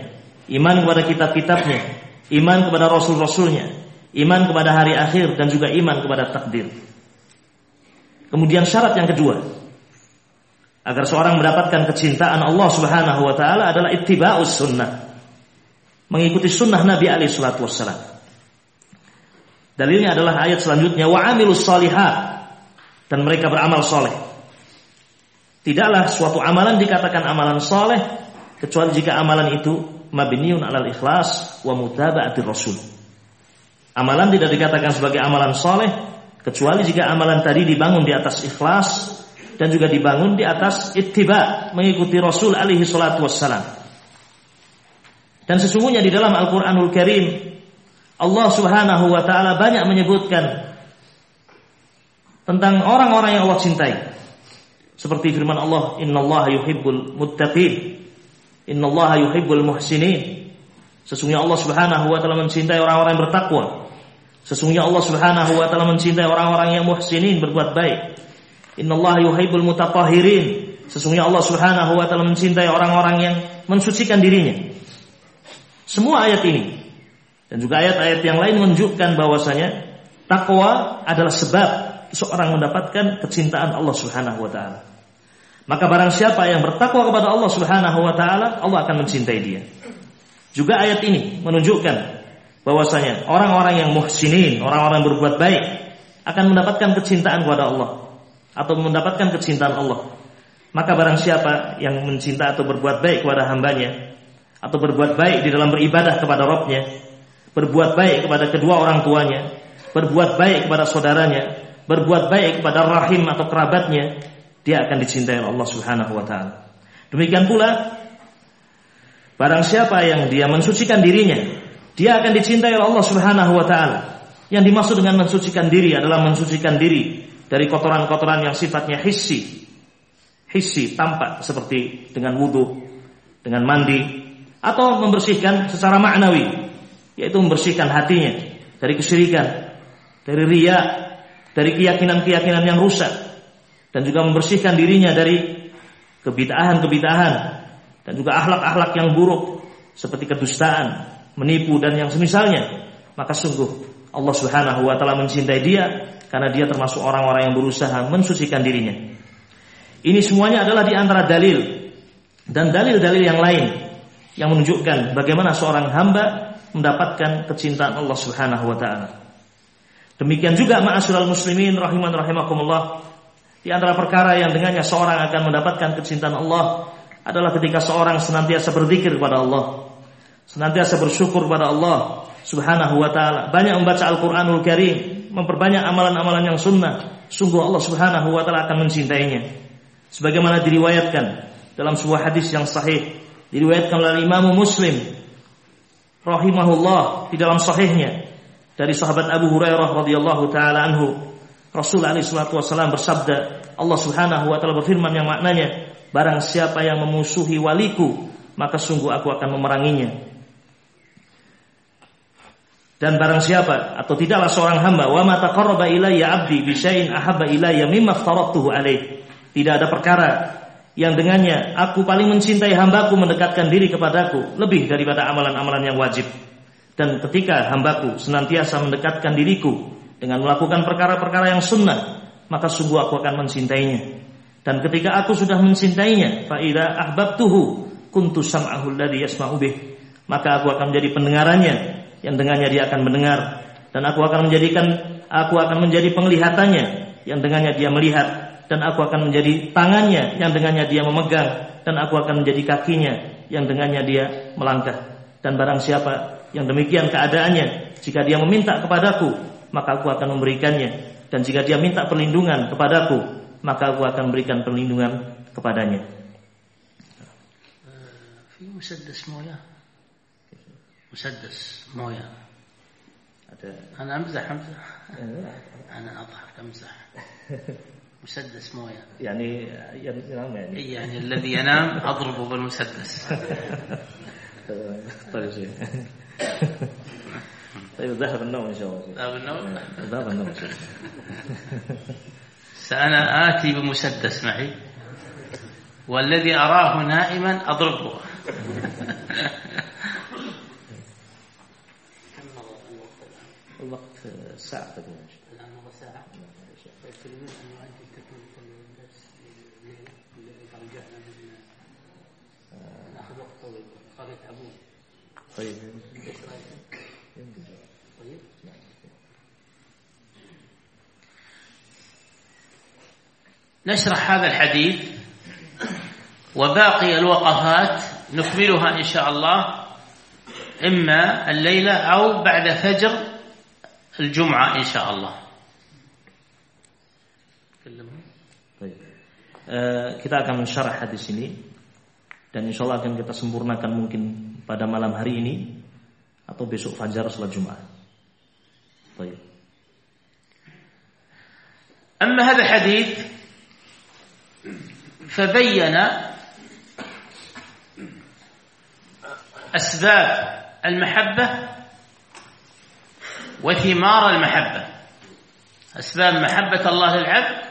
iman kepada kitab-kitabnya, iman kepada rasul-rasulnya, iman kepada hari akhir dan juga iman kepada takdir. Kemudian syarat yang kedua agar seorang mendapatkan kecintaan Allah Subhanahu wa taala adalah ittiba'us sunnah. Mengikuti sunnah Nabi alaihi salatu wassalam. Dalilnya adalah ayat selanjutnya wa amilus solihat dan mereka beramal soleh. Tidaklah suatu amalan dikatakan amalan soleh kecuali jika amalan itu mabniun alal ikhlas wa mutaba'atir rasul. Amalan tidak dikatakan sebagai amalan soleh kecuali jika amalan tadi dibangun di atas ikhlas dan juga dibangun di atas ittiba mengikuti Rasul alaihi salatu wassalam. Dan sesungguhnya di dalam Al-Qur'anul Karim Allah Subhanahu wa taala banyak menyebutkan tentang orang-orang yang Allah cintai. Seperti firman Allah, "Innallaha yuhibbul muttaqin." Innallaha yuhibbul muhsinin. Sesungguhnya Allah Subhanahu wa taala mencintai orang-orang yang bertakwa. Sesungguhnya Allah Subhanahu wa taala mencintai orang-orang yang muhsinin berbuat baik. Innallaha yuhibbul mutatahhirin. Sesungguhnya Allah Subhanahu wa taala mencintai orang-orang yang mensucikan dirinya. Semua ayat ini dan juga ayat-ayat yang lain menunjukkan bahwasanya takwa adalah sebab seorang mendapatkan kecintaan Allah Subhanahu wa taala. Maka barang siapa yang bertakwa kepada Allah Subhanahu wa taala, Allah akan mencintai dia. Juga ayat ini menunjukkan bahwasanya orang-orang yang muhsinin, orang-orang berbuat baik akan mendapatkan kecintaan kepada Allah atau mendapatkan kecintaan Allah. Maka barang siapa yang mencinta atau berbuat baik kepada hambanya atau berbuat baik di dalam beribadah kepada Robnya, berbuat baik kepada kedua orang tuanya, berbuat baik kepada saudaranya, berbuat baik kepada rahim atau kerabatnya, dia akan dicintai Allah Subhanahu wa taala. Demikian pula barang siapa yang dia mensucikan dirinya, dia akan dicintai oleh Allah Subhanahu wa taala. Yang dimaksud dengan mensucikan diri adalah mensucikan diri dari kotoran-kotoran yang sifatnya hissi. hissi tampak seperti dengan wudhu, dengan mandi, atau membersihkan secara maknawi, yaitu membersihkan hatinya dari kesyirikan, dari ria, dari keyakinan-keyakinan yang rusak, dan juga membersihkan dirinya dari kebitahan-kebitahan dan juga akhlak-akhlak yang buruk seperti kedustaan, menipu dan yang semisalnya, maka sungguh Allah Subhanahu wa taala mencintai dia karena dia termasuk orang-orang yang berusaha mensucikan dirinya. Ini semuanya adalah di antara dalil dan dalil-dalil yang lain yang menunjukkan bagaimana seorang hamba mendapatkan kecintaan Allah Subhanahu wa taala. Demikian juga ma'asyiral muslimin rahiman rahimakumullah di antara perkara yang dengannya seorang akan mendapatkan kecintaan Allah adalah ketika seorang senantiasa berzikir kepada Allah, senantiasa bersyukur kepada Allah Subhanahu wa taala, banyak membaca Al-Qur'anul Karim, memperbanyak amalan-amalan yang sunnah, sungguh Allah Subhanahu wa taala akan mencintainya. Sebagaimana diriwayatkan dalam sebuah hadis yang sahih diriwayatkan oleh Imam Muslim rahimahullah di dalam sahihnya dari sahabat Abu Hurairah radhiyallahu taala anhu Rasul alaihi wasallam bersabda Allah Subhanahu wa taala berfirman yang maknanya barang siapa yang memusuhi waliku maka sungguh aku akan memeranginya dan barang siapa atau tidaklah seorang hamba wa ma taqarraba ilayya 'abdi bi syai'in ahabba ilayya mimma aftaratuhu alaihi tidak ada perkara yang dengannya aku paling mencintai hambaku mendekatkan diri kepadaku lebih daripada amalan-amalan yang wajib. Dan ketika hambaku senantiasa mendekatkan diriku dengan melakukan perkara-perkara yang sunnah, maka sungguh aku akan mencintainya. Dan ketika aku sudah mencintainya, faida ahbabtuhu kuntu sam'ahu alladhi yasma'u bih. Maka aku akan menjadi pendengarannya yang dengannya dia akan mendengar dan aku akan menjadikan aku akan menjadi penglihatannya yang dengannya dia melihat dan aku akan menjadi tangannya yang dengannya dia memegang dan aku akan menjadi kakinya yang dengannya dia melangkah dan barang siapa yang demikian keadaannya jika dia meminta kepadaku maka aku akan memberikannya dan jika dia minta perlindungan kepadaku maka aku akan memberikan perlindungan kepadanya في مسدس مويه مسدس مويه انا امزح امزح انا اضحك امزح مسدس مويه يعني ينام يعني يعني الذي ينام اضربه بالمسدس طيب شيء طيب ذهب النوم إن شاء الله. ذهب النوم ذهب النوم ان شاء الله سأنا آتي بمسدس معي. والذي أراه نائما أضربه. الوقت ساعة تقريبا الآن هو ساعة. تريدون أن نؤدي تكملة الدرس الليلة إذا رجعنا من ناخذ وقت طويل. طيب. نشرح هذا الحديث وباقي الوقفات نكملها إن شاء الله إما الليلة أو بعد فجر الجمعة إن شاء الله Baik. Eh, kita akan mensyarah hadis ini dan insya Allah akan kita sempurnakan mungkin pada malam hari ini atau besok fajar setelah Jumat. Baik. أما هذا الحديث فبين أسباب المحبة وثمار المحبة. أسباب محبة الله للعبد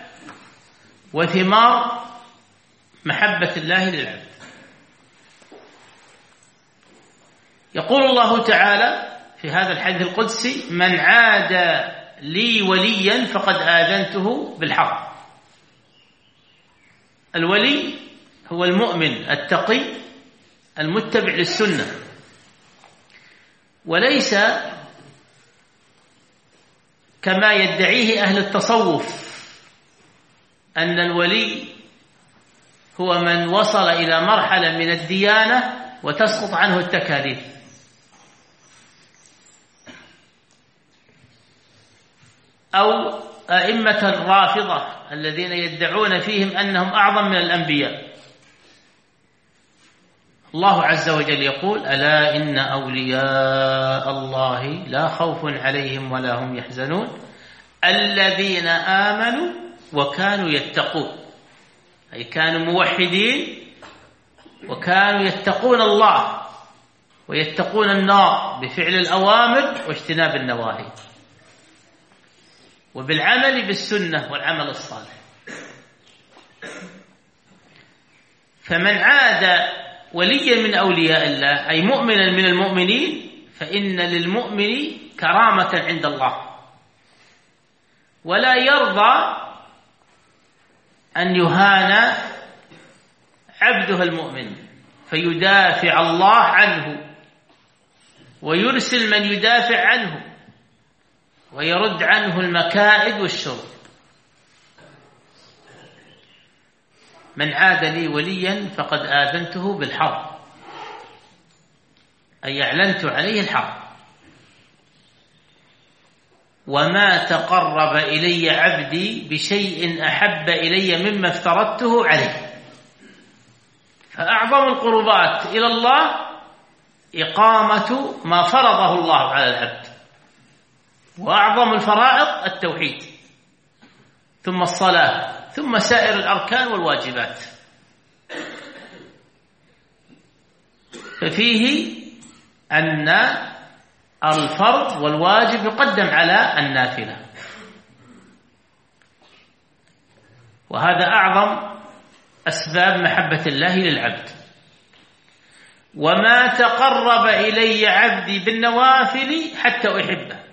وثمار محبة الله للعبد. يقول الله تعالى في هذا الحديث القدسي من عاد لي وليا فقد آذنته بالحرب الولي هو المؤمن التقي المتبع للسنة. وليس كما يدعيه أهل التصوف أن الولي هو من وصل إلى مرحلة من الديانة وتسقط عنه التكاليف. أو أئمة الرافضة الذين يدعون فيهم أنهم أعظم من الأنبياء. الله عز وجل يقول ألا إن أولياء الله لا خوف عليهم ولا هم يحزنون. الذين آمنوا وكانوا يتقون. أي كانوا موحدين وكانوا يتقون الله ويتقون النار بفعل الأوامر واجتناب النواهي. وبالعمل بالسنة والعمل الصالح. فمن عاد وليا من أولياء الله أي مؤمنا من المؤمنين فإن للمؤمن كرامة عند الله. ولا يرضى أن يهان عبده المؤمن فيدافع الله عنه ويرسل من يدافع عنه. ويرد عنه المكائد والشر. من عاد لي وليا فقد آذنته بالحرب. أي أعلنت عليه الحرب. وما تقرب إلي عبدي بشيء أحب إلي مما افترضته عليه. فأعظم القربات إلى الله إقامة ما فرضه الله على العبد. وأعظم الفرائض التوحيد ثم الصلاة ثم سائر الأركان والواجبات. ففيه أن الفرض والواجب يقدم على النافلة. وهذا أعظم أسباب محبة الله للعبد. وما تقرب إلي عبدي بالنوافل حتى أحبه.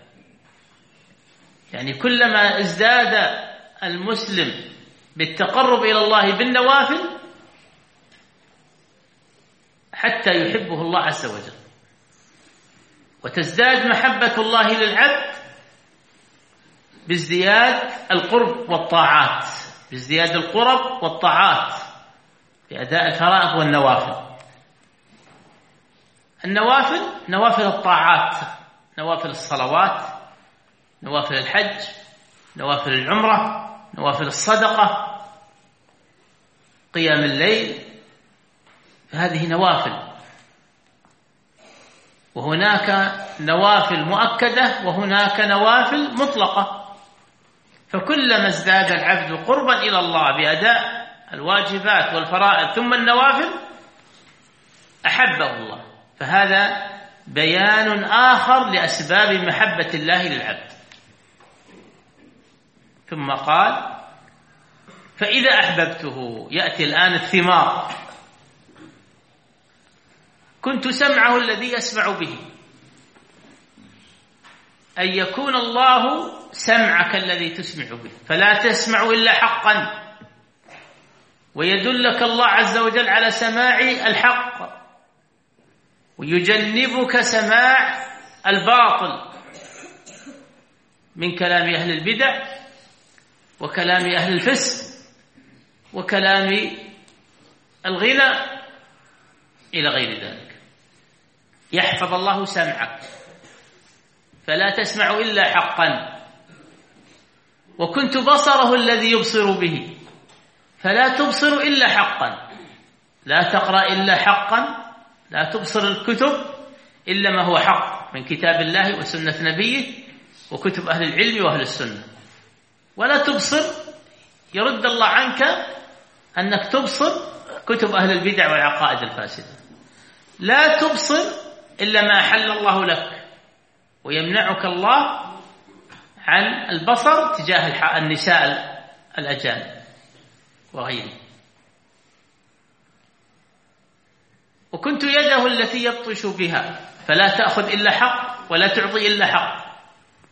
يعني كلما ازداد المسلم بالتقرب إلى الله بالنوافل حتى يحبه الله عز وجل. وتزداد محبة الله للعبد بازدياد القرب والطاعات بازدياد القرب والطاعات بأداء الفرائض والنوافل. النوافل نوافل الطاعات نوافل الصلوات نوافل الحج نوافل العمرة نوافل الصدقة قيام الليل فهذه نوافل. وهناك نوافل مؤكدة وهناك نوافل مطلقة. فكلما ازداد العبد قربا إلى الله بأداء الواجبات والفرائض ثم النوافل أحبه الله. فهذا بيان آخر لأسباب محبة الله للعبد. ثم قال فإذا أحببته يأتي الآن الثمار. كنت سمعه الذي يسمع به. أن يكون الله سمعك الذي تسمع به. فلا تسمع إلا حقا. ويدلك الله عز وجل على سماع الحق. ويجنبك سماع الباطل. من كلام أهل البدع. وكلام أهل الفسق وكلام الغنى إلى غير ذلك. يحفظ الله سمعك فلا تسمع إلا حقا. وكنت بصره الذي يبصر به فلا تبصر إلا حقا. لا تقرأ إلا حقا لا تبصر الكتب إلا ما هو حق من كتاب الله وسنة نبيه وكتب أهل العلم وأهل السنة. ولا تبصر يرد الله عنك أنك تبصر كتب أهل البدع والعقائد الفاسدة. لا تبصر إلا ما أحل الله لك ويمنعك الله عن البصر تجاه النساء الأجانب. وغيره. وكنت يده التي يبطش بها فلا تأخذ إلا حق ولا تعطي إلا حق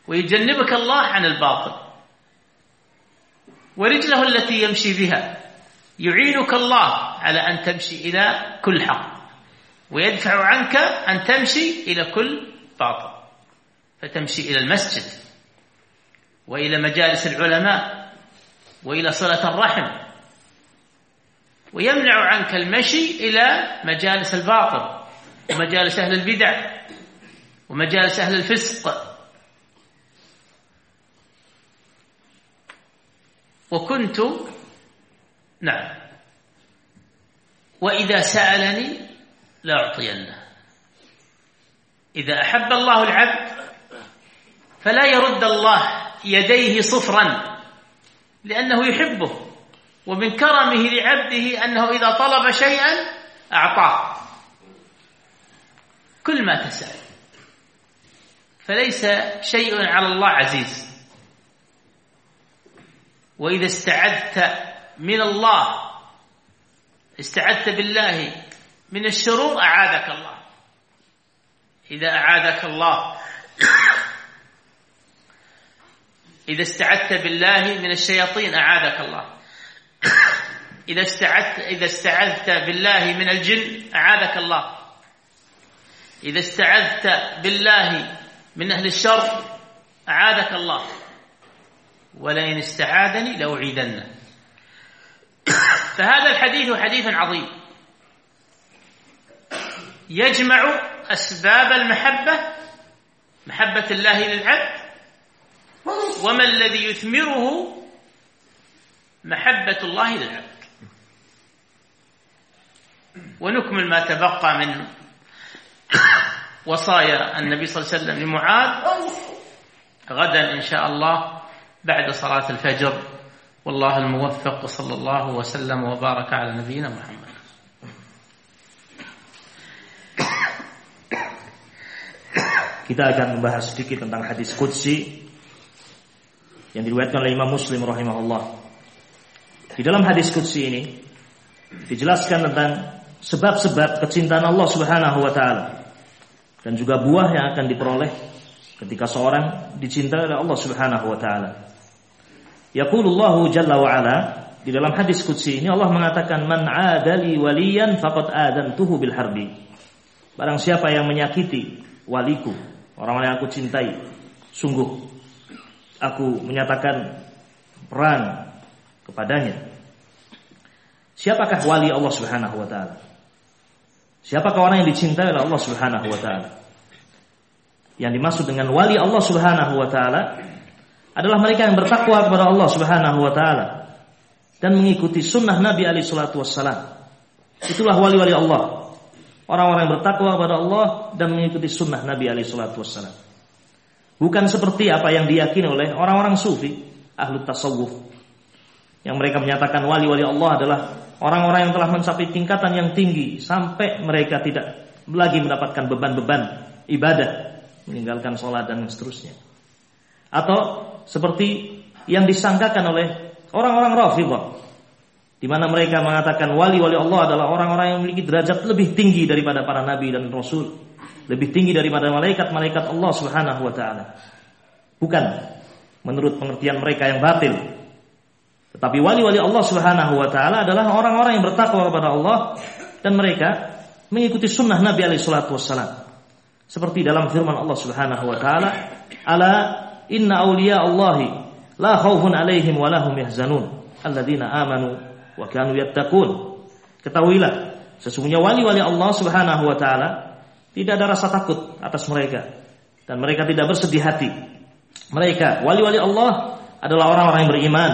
ويجنبك الله عن الباطل. ورجله التي يمشي بها. يعينك الله على أن تمشي إلى كل حق. ويدفع عنك أن تمشي إلى كل باطل. فتمشي إلى المسجد. وإلى مجالس العلماء. وإلى صلة الرحم. ويمنع عنك المشي إلى مجالس الباطل. ومجالس أهل البدع. ومجالس أهل الفسق. وكنت نعم. وإذا سألني لأعطينه. إذا أحب الله العبد فلا يرد الله يديه صفرا لأنه يحبه ومن كرمه لعبده أنه إذا طلب شيئا أعطاه. كل ما تسأل. فليس شيء على الله عزيز. وإذا استعذت من الله استعذت بالله من الشرور أعاذك الله. إذا أعاذك الله إذا استعذت بالله من الشياطين أعاذك الله. إذا استعذت إذا استعذت بالله من الجن أعاذك الله. إذا استعذت بالله من أهل الشر أعاذك الله. ولئن استعاذني لأعيدنه فهذا الحديث حديث عظيم. يجمع أسباب المحبة محبة الله للعبد وما الذي يثمره محبة الله للعبد. ونكمل ما تبقى من وصايا النبي صلى الله عليه وسلم لمعاذ. غدا إن شاء الله. بعد صلاة الفجر والله الموفق وصلى الله وسلم وبارك على نبينا محمد Kita akan membahas sedikit tentang hadis Qudsi yang diriwayatkan oleh Imam Muslim rahimahullah. Di dalam hadis Qudsi ini dijelaskan tentang sebab-sebab kecintaan Allah Subhanahu wa taala dan juga buah yang akan diperoleh ketika seorang dicintai oleh Allah Subhanahu wa taala. Yaqulullahu jalla wa ala di dalam hadis qudsi ini Allah mengatakan man adali waliyan faqad adantuhu bil harbi. Barang siapa yang menyakiti waliku, orang yang aku cintai, sungguh aku menyatakan perang kepadanya. Siapakah wali Allah Subhanahu wa taala? Siapakah orang yang dicintai oleh Allah Subhanahu wa taala? Yang dimaksud dengan wali Allah Subhanahu wa taala adalah mereka yang bertakwa kepada Allah Subhanahu wa taala dan mengikuti sunnah Nabi alaihi salatu wassalam. Itulah wali-wali Allah. Orang-orang yang bertakwa kepada Allah dan mengikuti sunnah Nabi alaihi salatu wassalam. Bukan seperti apa yang diyakini oleh orang-orang sufi, ahlu tasawuf. Yang mereka menyatakan wali-wali Allah adalah orang-orang yang telah mencapai tingkatan yang tinggi sampai mereka tidak lagi mendapatkan beban-beban ibadah, meninggalkan sholat dan seterusnya. Atau seperti yang disangkakan oleh orang-orang Rafidhah di mana mereka mengatakan wali-wali Allah adalah orang-orang yang memiliki derajat lebih tinggi daripada para nabi dan rasul, lebih tinggi daripada malaikat-malaikat Allah Subhanahu wa taala. Bukan menurut pengertian mereka yang batil, tetapi wali-wali Allah Subhanahu wa taala adalah orang-orang yang bertakwa kepada Allah dan mereka mengikuti sunnah Nabi alaihi salatu wassalam. Seperti dalam firman Allah Subhanahu wa taala, "Ala inna awliya Allahi la khaufun alaihim wa lahum yahzanun alladzina amanu wa kanu yattaqun." Ketahuilah, sesungguhnya wali-wali Allah Subhanahu wa taala tidak ada rasa takut atas mereka dan mereka tidak bersedih hati. Mereka wali-wali Allah adalah orang-orang yang beriman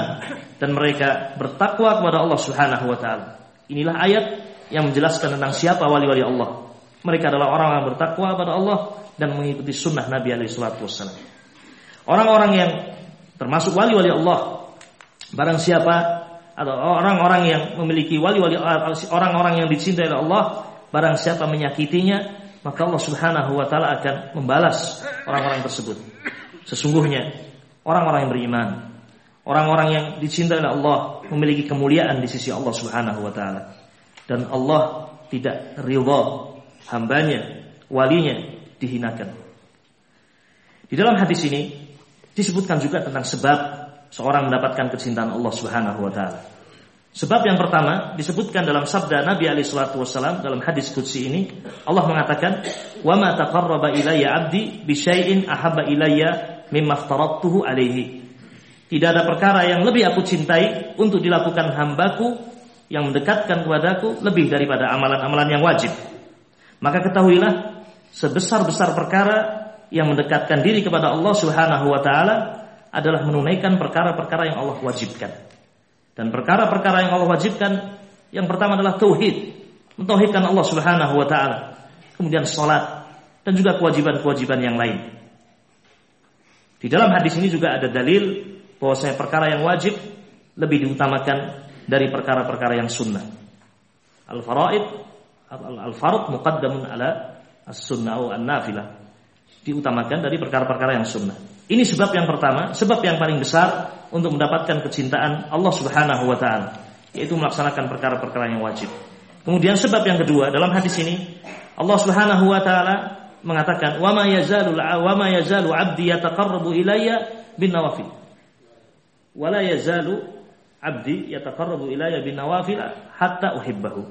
dan mereka bertakwa kepada Allah Subhanahu wa taala. Inilah ayat yang menjelaskan tentang siapa wali-wali Allah. Mereka adalah orang yang bertakwa kepada Allah dan mengikuti sunnah Nabi alaihi salatu wassalam. Orang-orang yang termasuk wali-wali Allah, barang siapa atau orang-orang yang memiliki wali-wali orang-orang yang dicintai oleh Allah, barang siapa menyakitinya, maka Allah Subhanahu wa taala akan membalas orang-orang tersebut. Sesungguhnya orang-orang yang beriman Orang-orang yang dicintai oleh Allah memiliki kemuliaan di sisi Allah Subhanahu wa taala. Dan Allah tidak ridha hambanya, walinya dihinakan. Di dalam hadis ini disebutkan juga tentang sebab seorang mendapatkan kecintaan Allah Subhanahu wa taala. Sebab yang pertama disebutkan dalam sabda Nabi alaihi salatu wasallam dalam hadis qudsi ini Allah mengatakan wa ma taqarraba ilayya 'abdi bi syai'in ahabba ilayya mimma aftaradtuhu alaihi tidak ada perkara yang lebih aku cintai untuk dilakukan hambaku yang mendekatkan kepadaku lebih daripada amalan-amalan yang wajib. Maka ketahuilah sebesar-besar perkara yang mendekatkan diri kepada Allah Subhanahu wa taala adalah menunaikan perkara-perkara yang Allah wajibkan. Dan perkara-perkara yang Allah wajibkan yang pertama adalah tauhid, mentauhidkan Allah Subhanahu wa taala. Kemudian salat dan juga kewajiban-kewajiban yang lain. Di dalam hadis ini juga ada dalil bahwasanya perkara yang wajib lebih diutamakan dari perkara-perkara yang sunnah. Al-faraid al-fard muqaddamun ala as-sunnah atau an-nafilah. Diutamakan dari perkara-perkara yang sunnah. Ini sebab yang pertama, sebab yang paling besar untuk mendapatkan kecintaan Allah Subhanahu wa taala, yaitu melaksanakan perkara-perkara yang wajib. Kemudian sebab yang kedua, dalam hadis ini Allah Subhanahu wa taala mengatakan, "Wa ma yazalu wa ma yazalu 'abdi yataqarrabu ilayya bin nawafil." Wa la yazalu 'abdi yataqarrabu ilayya bin nawafil hatta uhibbahu.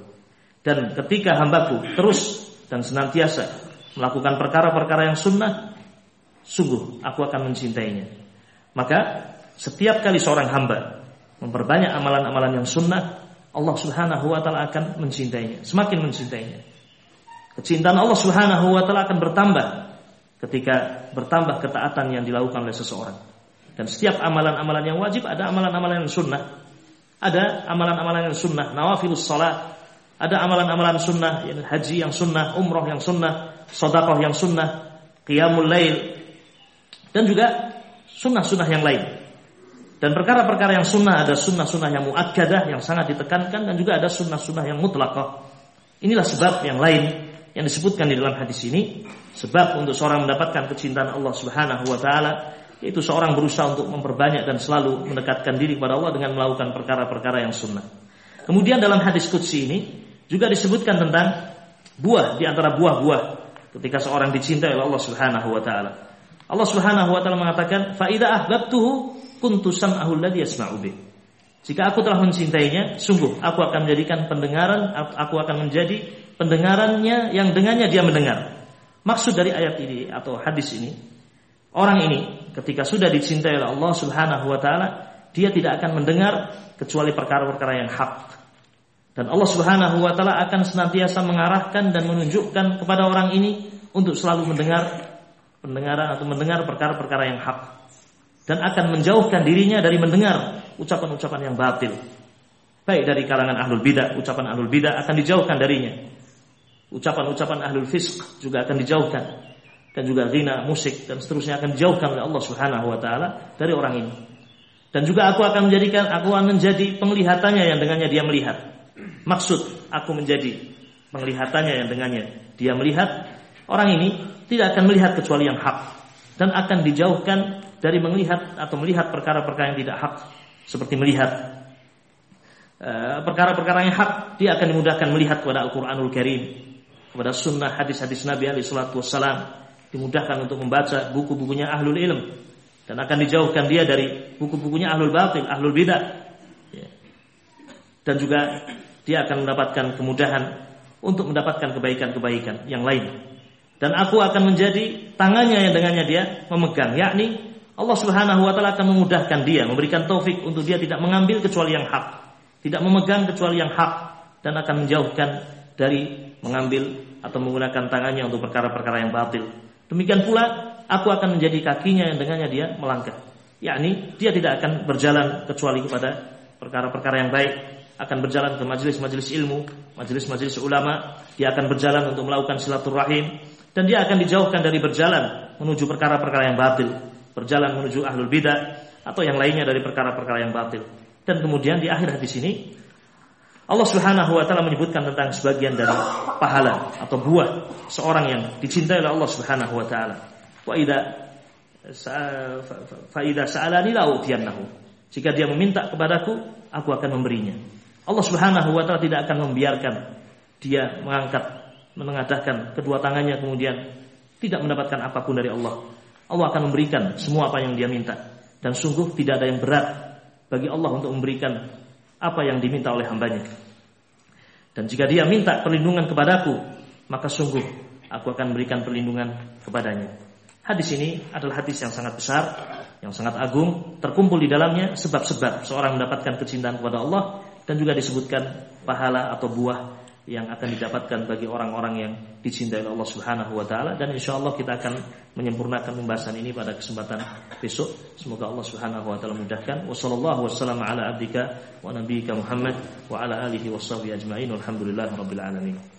Dan ketika hambaku terus dan senantiasa melakukan perkara-perkara yang sunnah, sungguh aku akan mencintainya. Maka setiap kali seorang hamba memperbanyak amalan-amalan yang sunnah, Allah Subhanahu wa taala akan mencintainya, semakin mencintainya. Kecintaan Allah Subhanahu wa taala akan bertambah ketika bertambah ketaatan yang dilakukan oleh seseorang. Dan setiap amalan-amalan yang wajib ada amalan-amalan yang sunnah. Ada amalan-amalan yang sunnah, nawafilus salat, ada amalan-amalan sunnah, yang haji yang sunnah, umroh yang sunnah, sodakoh yang sunnah, qiyamul lail, dan juga sunnah-sunnah yang lain. Dan perkara-perkara yang sunnah ada sunnah-sunnah yang muakkadah yang sangat ditekankan dan juga ada sunnah-sunnah yang mutlakah. Inilah sebab yang lain yang disebutkan di dalam hadis ini sebab untuk seorang mendapatkan kecintaan Allah Subhanahu wa taala yaitu seorang berusaha untuk memperbanyak dan selalu mendekatkan diri kepada Allah dengan melakukan perkara-perkara yang sunnah. Kemudian dalam hadis qudsi ini juga disebutkan tentang buah di antara buah-buah ketika seorang dicintai oleh Allah Subhanahu wa taala. Allah Subhanahu wa taala mengatakan, "Fa idza ahbabtuhu kuntu sam'ahu alladhi yasma'u bih." Jika aku telah mencintainya, sungguh aku akan menjadikan pendengaran, aku akan menjadi pendengarannya yang dengannya dia mendengar. Maksud dari ayat ini atau hadis ini, orang ini ketika sudah dicintai oleh Allah Subhanahu wa taala, dia tidak akan mendengar kecuali perkara-perkara yang hak. Dan Allah Subhanahu wa taala akan senantiasa mengarahkan dan menunjukkan kepada orang ini untuk selalu mendengar pendengaran atau mendengar perkara-perkara yang hak dan akan menjauhkan dirinya dari mendengar ucapan-ucapan yang batil. Baik dari kalangan ahlul bidah, ucapan ahlul bidah akan dijauhkan darinya ucapan-ucapan ahlul fisq juga akan dijauhkan dan juga zina, musik dan seterusnya akan dijauhkan oleh Allah Subhanahu wa taala dari orang ini. Dan juga aku akan menjadikan aku akan menjadi penglihatannya yang dengannya dia melihat. Maksud aku menjadi penglihatannya yang dengannya. Dia melihat orang ini tidak akan melihat kecuali yang hak. Dan akan dijauhkan dari melihat atau melihat perkara-perkara yang tidak hak. Seperti melihat eh, perkara-perkara yang hak dia akan dimudahkan melihat kepada Al-Qur'anul Karim kepada sunnah hadis-hadis Nabi alaihi salatu wassalam. Dimudahkan untuk membaca buku-bukunya ahlul ilm. Dan akan dijauhkan dia dari buku-bukunya ahlul batil, ahlul bidah. Ya. Dan juga dia akan mendapatkan kemudahan untuk mendapatkan kebaikan-kebaikan yang lain. Dan aku akan menjadi tangannya yang dengannya dia memegang, yakni Allah Subhanahu wa taala akan memudahkan dia, memberikan taufik untuk dia tidak mengambil kecuali yang hak, tidak memegang kecuali yang hak dan akan menjauhkan dari mengambil atau menggunakan tangannya untuk perkara-perkara yang batil. Demikian pula aku akan menjadi kakinya yang dengannya dia melangkah. Yakni dia tidak akan berjalan kecuali kepada perkara-perkara yang baik, akan berjalan ke majelis-majelis ilmu, majelis-majelis ulama, dia akan berjalan untuk melakukan silaturahim dan dia akan dijauhkan dari berjalan menuju perkara-perkara yang batil, berjalan menuju ahlul bidah atau yang lainnya dari perkara-perkara yang batil. Dan kemudian di akhir hadis ini Allah Subhanahu wa taala menyebutkan tentang sebagian dari pahala atau buah seorang yang dicintai oleh Allah Subhanahu wa taala. Wa idza sa'alani la. Jika dia meminta kepadaku, aku akan memberinya. Allah Subhanahu wa taala tidak akan membiarkan dia mengangkat menengadahkan kedua tangannya kemudian tidak mendapatkan apa pun dari Allah. Allah akan memberikan semua apa yang dia minta dan sungguh tidak ada yang berat bagi Allah untuk memberikan apa yang diminta oleh hambanya. Dan jika dia minta perlindungan kepadaku, maka sungguh aku akan berikan perlindungan kepadanya. Hadis ini adalah hadis yang sangat besar, yang sangat agung, terkumpul di dalamnya sebab-sebab seorang mendapatkan kecintaan kepada Allah dan juga disebutkan pahala atau buah yang akan didapatkan bagi orang-orang yang dicintai oleh Allah Subhanahu wa taala dan insya Allah kita akan menyempurnakan pembahasan ini pada kesempatan besok. Semoga Allah Subhanahu wa taala mudahkan. Wassallallahu wasallam ala abdika wa nabiyyika Muhammad wa ala alihi ajmain. Walhamdulillahirabbil alamin.